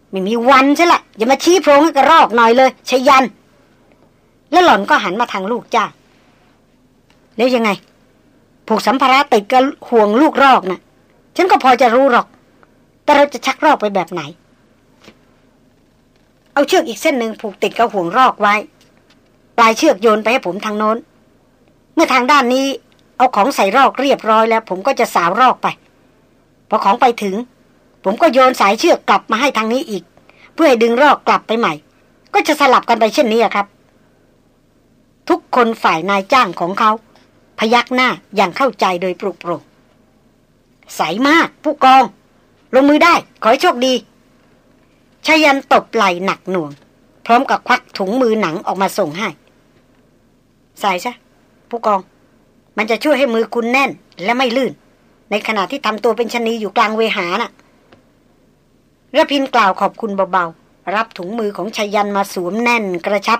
A: ไม่มีวันใช่ละอย่ามาชี้โพรงให้กระรอกหน่อยเลยชายัน แล้วหล่อนก็หันมาทางลูกจ้าแล้วยังไง ผูกสัมภาระติดกับห่วงลูกรอกนะ่ะ ฉันก็พอจะรู้หรอก แต่เราจะชักรอกไปแบบไหน เอาเชือกอีกเส้นหนึ่งผูกติดกับห่วงรอกไว้ ปลายเชือกโยนไปให้ผมทางโน้น เมื่อทางด้านนี้ เอาของใส่รอกเรียบร้อยแล้ว ผมก็จะสาวรอกไป พอของไปถึง ผมก็โยนสายเชือกกลับมาให้ทางนี้อีก เพื่อให้ดึงรอกกลับไปใหม่ ก็จะสลับกันไปเช่นนี้ครับ ทุกคนฝ่ายนายจ้างของเขา พยักหน้าอย่างเข้าใจโดยปรุกปรุงใสมาก ผู้กอง ลงมือได้ ขอให้โชคดี ชายันตบไหลหนักหน่วง พร้อมกับควักถุงมือหนังออกมาส่งให้ ใส่ซะ ผู้กอง มันจะช่วยให้มือคุณแน่นและไม่ลื่น ในขณะที่ทำตัวเป็นชนีอยู่กลางเวหาน่ะระพินกล่าวขอบคุณเบาๆ รับถุงมือของชายันมาสวมแน่นกระชับ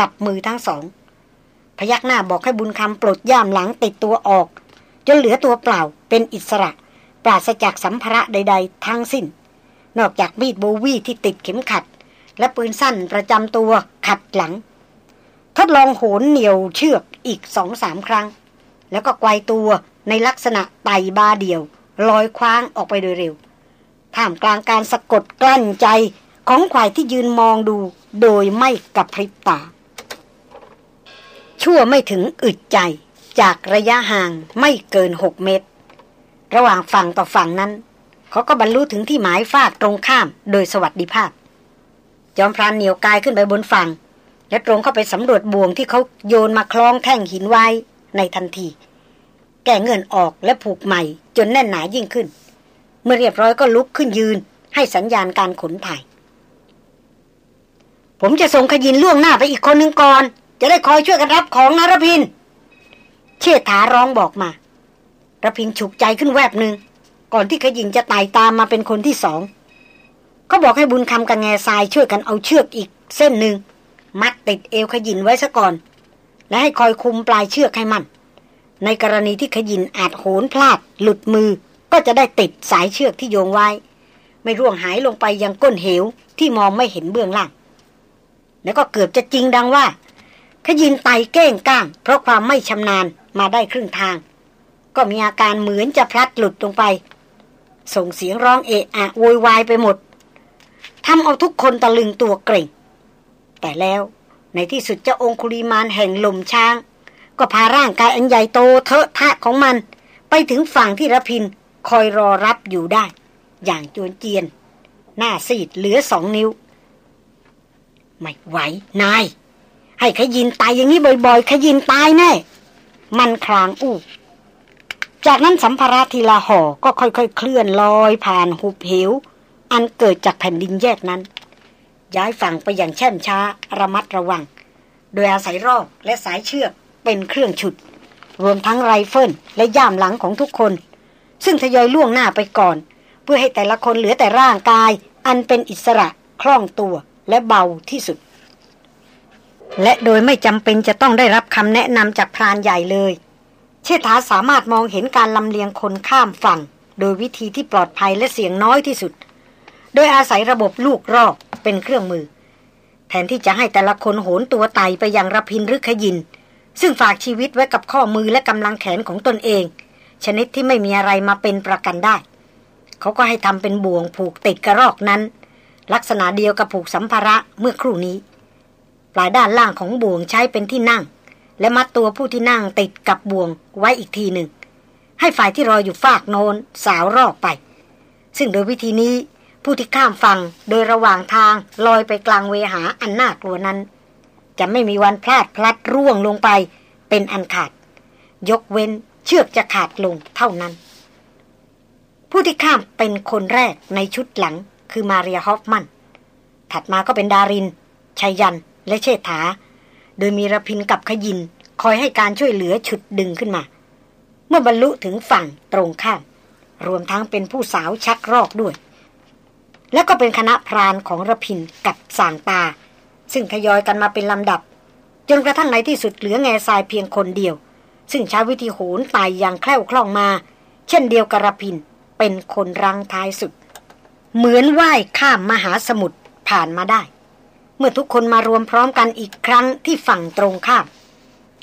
A: กับมือทั้งสอง พยักหน้าบอกให้บุญคำปลดย่ามหลังติดตัวออก จนเหลือตัวเปล่าเป็นอิสระ ปราศจากสัมภาระใด ๆ ทั้งสิ้น นอกจากมีดโบวีที่ติดเข็มขัด และปืนสั้นประจำตัวขัดหลัง ทดลองโหนเหนี่ยวเชือกอีกสองสามครั้ง แล้วก็ไกวตัวในลักษณะไต่บาเดียว ลอยคว้างออกไปโดยเร็วท่ามกลางการสะกดกลั้นใจของควายที่ยืนมองดูโดยไม่กระพริบตา ชั่วไม่ถึงอึดใจจากระยะห่างไม่เกินหกเมตร ระหว่างฝั่งต่อฝั่งนั้น เขาก็บรรลุถึงที่หมายฟากตรงข้ามโดยสวัสดิภาพ จอมพรานเหนียวกายขึ้นไปบนฝั่ง และตรงเข้าไปสำรวจบ่วงที่เขาโยนมาคล้องแท่งหินไว้ในทันที แก่เงินออกและผูกใหม่ จนแน่นหนายิ่งขึ้น เมื่อเรียบร้อยก็ลุกขึ้นยืน ให้สัญญาณการขนถ่าย ผมจะส่งขยินล่วงหน้าไปอีกคนหนึ่งก่อน จะได้คอยช่วยกันรับของนะรพินเชษฐาร้องบอกมาระพินฉุกใจขึ้นแวบหนึ่ง ก่อนที่ขยิงจะไต่ตามมาเป็นคนที่สองเขาบอกให้บุญคำกับแง่ทรายช่วยกันเอาเชือกอีก เส้นหนึ่งมัดติดเอวขยินไว้ซะก่อน และให้คอยคุมปลายเชือกให้มันในกรณีที่ขยินอาจโหนพลาด หลุดมือก็จะได้ติดสายเชือกที่โยงไว้ ไม่ร่วงหายลงไปยังก้นเหวที่มองไม่เห็นเบื้องล่าง แล้วก็เกือบจะจริงดังว่า ขยินไตเก้งก้าง เพราะความไม่ชำนาญมาได้ครึ่งทาง ก็มีอาการเหมือนจะพลัดหลุดลงไป ส่งเสียงร้องเอะอะโวยวายไปหมดทำเอาทุกคนตะลึงตัวเกรงแต่แล้วในที่สุดเจ้าองคุลีมานแห่งลมช้าง ก็พาร่างกายอันใหญ่โตเทอะทะของมัน ไปถึงฝั่งที่ระพินคอยรอรับอยู่ได้ อย่างจวนเจียน หน้าซีดเหลือสองนิ้ว ไม่ไหวนาย ให้ขยินตายอย่างนี้บ่อยๆ ขยินตายแน่ มันคลางอู้ จากนั้นสัมภาระทีละห่อก็ค่อยๆ เคลื่อนลอยผ่านหุบเหว อันเกิดจากแผ่นดินแยกนั้น ย้ายฝั่งไปอย่างแช่มช้าระมัดระวัง โดยอาศัยรอกและสายเชือกเป็นเครื่องฉุด รวมทั้งไรเฟิลและย่ามหลังของทุกคน ซึ่งทยอยล่วงหน้าไปก่อน เพื่อให้แต่ละคนเหลือแต่ร่างกาย อันเป็นอิสระคล่องตัวและเบาที่สุด และโดยไม่จำเป็นจะต้องได้รับคำแนะนำจากพรานใหญ่เลย เชษฐาสามารถมองเห็นการลำเลียงคนข้ามฝั่ง โดยวิธีที่ปลอดภัยและเสียงน้อยที่สุด โดยอาศัยระบบลูกรอกเป็นเครื่องมือ แทนที่จะให้แต่ละคนโหนตัวไตไปยังระพินหรือขยิน ซึ่งฝากชีวิตไว้กับข้อมือและกำลังแขนของตนเอง ชนิดที่ไม่มีอะไรมาเป็นประกันได้ เขาก็ให้ทำเป็นบ่วงผูกติดกระรอกนั้น ลักษณะเดียวกับผูกสัมภาระเมื่อครู่นี้ ปลายด้านล่างของบ่วงใช้เป็นที่นั่ง และมัดตัวผู้ที่นั่งติดกับบ่วงไว้อีกทีหนึ่ง ให้ฝ่ายที่รออยู่ฝากโนนสาวรอกไป ซึ่งโดยวิธีนี้ผู้ที่ข้ามฝั่งโดยระหว่างทางลอยไปกลางเวหาอันน่ากลัวนั้น จะไม่มีวันพลาดพลัดร่วงลงไปเป็นอันขาด ยกเว้นเชือกจะขาดลงเท่านั้น ผู้ที่ข้ามเป็นคนแรกในชุดหลังคือมาเรียฮอฟมัน ถัดมาก็เป็นดารินชัยยัน และเชษฐา โดยมีระพินกับขยิน คอยให้การช่วยเหลือฉุดดึงขึ้นมา เมื่อบรรลุถึงฝั่งตรงข้าม รวมทั้งเป็นผู้สาวชักรอกด้วย แล้วก็เป็นคณะพรานของระพินกับสางตา ซึ่งทยอยกันมาเป็นลำดับ จนกระทั่งในที่สุดเหลือแง่ทรายเพียงคนเดียว ซึ่งใช้วิธีโหนไต่อย่างแคล่วคล่องมา เช่นเดียวกับระพินเป็นคนรังท้ายสุด เหมือนว่ายข้ามมหาสมุทรผ่านมาได้ เมื่อทุกคนมารวมพร้อมกันอีกครั้งที่ฝั่งตรงข้าม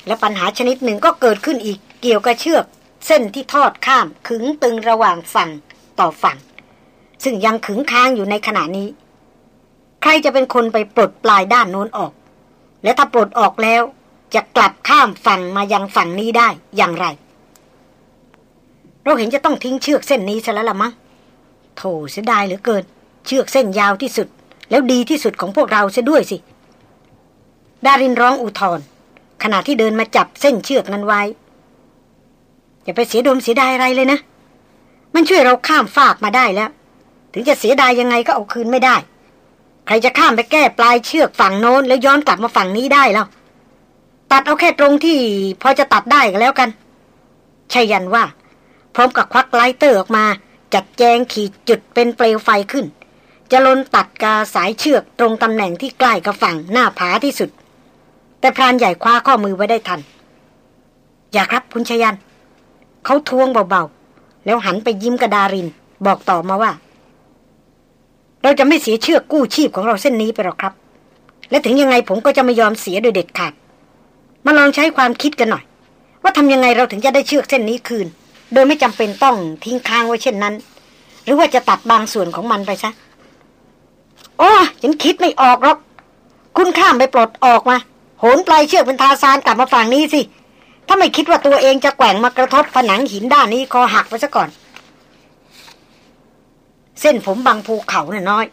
A: และปัญหาชนิดหนึ่งก็เกิดขึ้นอีกเกี่ยวกับเชือก เส้นที่ทอดข้ามขึงตึงระหว่างฝั่งต่อฝั่ง ซึ่งยังขึงค้างอยู่ในขณะนี้ ใครจะเป็นคนไปปลดปลายด้านโน้นออก และถ้าปลดออกแล้วจะกลับข้ามฝั่งมายังฝั่งนี้ได้อย่างไร เราเห็นจะต้องทิ้งเชือกเส้นนี้ซะแล้วละมั้งโถเสียดายเหลือเกิน เชือกเส้นยาวที่สุด แล้วดีที่สุดของพวกเราเสียด้วยสิ ดารินร้องอุทธรขณะที่เดินมาจับเส้นเชือกนั้นไว้ อย่าไปเสียดมเสียดายอะไรเลยนะ มันช่วยเราข้ามฟากมาได้แล้ว ถึงจะเสียดายยังไงก็เอาคืนไม่ได้ ใครจะข้ามไปแก้ปลายเชือกฝั่งโน้น แล้วย้อนกลับมาฝั่งนี้ได้แล้วตัดเอาแค่ตรงที่พอจะตัดได้ก็แล้วกันไชยยันต์ว่า พร้อมกับควัก lighter ออกมา จัดแจงขีดจุดเป็นเปลวไฟขึ้น จะลนตัดกาสายเชือกตรงตำแหน่งที่ใกล้กับฝั่งหน้าผาที่สุด แต่พรานใหญ่คว้าข้อมือไว้ได้ทัน อย่าครับคุณไชยยันต์ เขาท้วงเบาๆ แล้วหันไปยิ้มกับดาริน บอกต่อมาว่า เราจะไม่เสียเชือกกู้ชีพของเราเส้นนี้ไปหรอกครับ และถึงยังไงผมก็จะไม่ยอมเสียโดยเด็ดขาด มาลองใช้ความคิดกันหน่อย ว่าทำยังไงเราถึงจะได้เชือกเส้นนี้คืน โดยไม่จำเป็นต้องทิ้งค้างไว้เช่นนั้น หรือว่าจะตัดบางส่วนของมันไปซะ โอ้ฉันคิดไม่ออกหรอก คุณข้ามไปปลดออกมา โหนปลายเชือกเป็นทาซานกลับมาฝั่งนี้สิ ถ้าไม่คิดว่าตัวเองจะแกว่งมากระทบผนังหินด้านนี้คอหักไปซะก่อน เส้นผมบังภูเขาน่ะน้อย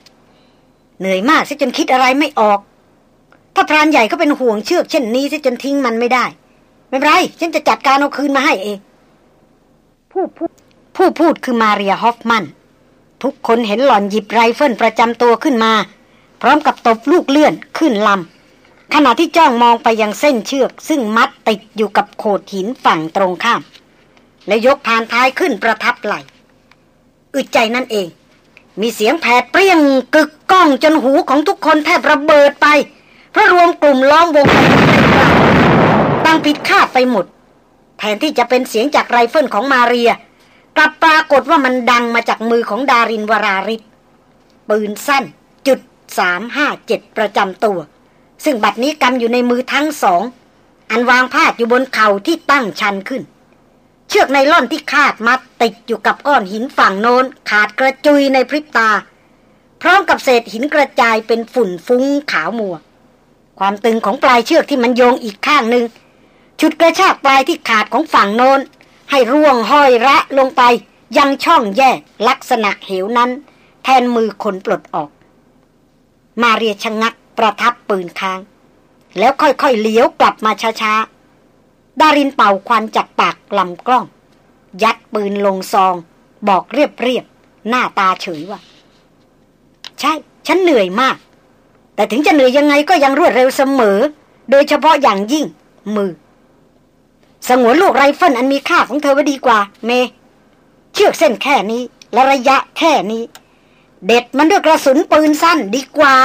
A: เหนื่อยมากซะจนคิดอะไรไม่ออก ถ้าพรานใหญ่เกิดเป็นห่วงเชือกเส้นนี้จนทิ้งมันไม่ได้ ไม่เป็นไร ฉันจะจัดการเอาคืนมาให้เอง ผู้พูดผู้พูดคือมาเรียฮอฟมัน ทุกคนเห็นหล่อนหยิบไรเฟิลประจำตัวขึ้นมา พร้อมกับตบลูกเลื่อนขึ้นลำขณะที่จ้องมองไปยังเส้นเชือก ซึ่งมัดติดอยู่กับโขดหินฝั่งตรงข้าม และยกพานท้ายขึ้นประทับไหลอึดใจนั่นเอง มีเสียงแผดเปรี้ยงกึกก้องจนหูของทุกคนแทบระเบิดไป เพราะรวมกลุ่มล้อมวงกันตั้งผิดคาดไปหมดแทนที่จะเป็นเสียงจากไรเฟิลของมาเรีย กลับปรากฏว่ามันดังมาจากมือของดารินวราริศปืนสั้นจุดสามห้าเจ็ดประจำตัว ซึ่งบัดนี้กำอยู่ในมือทั้งสอง อันวางพาดอยู่บนเข่าที่ตั้งชันขึ้น เชือกไนล่อนที่คาดมัดติดอยู่กับก้อนหินฝั่งโน้นขาดกระจุยในพริบตา พร้อมกับเศษหินกระจายเป็นฝุ่นฟุ้งขาวมัว ความตึงของปลายเชือกที่มันโยงอีกข้างหนึ่งชุดกระชากปลายที่ขาดของฝั่งโน้น ให้ร่วงห้อยระลงไป ยังช่องแยกลักษณะเหวนั้น แทนมือคนปลดออก มาเรียชะงักประทับปืนค้าง แล้วค่อยๆเลี้ยวกลับมาช้าๆดารินเป่าควันจากปากลำกล้อง ยัดปืนลงซอง บอกเรียบๆหน้าตาเฉยว่า ใช่ ฉันเหนื่อยมาก แต่ถึงจะเหนื่อยยังไงก็ยังรวดเร็วเสมอ โดยเฉพาะอย่างยิ่งมือ สงวนลูกไรเฟิลอันมีค่าของเธอไว้ดีกว่า เม เชือกเส้นแค่นี้ และระยะแค่นี้ เด็ดมันด้วยกระสุนปืนสั้นดีกว่า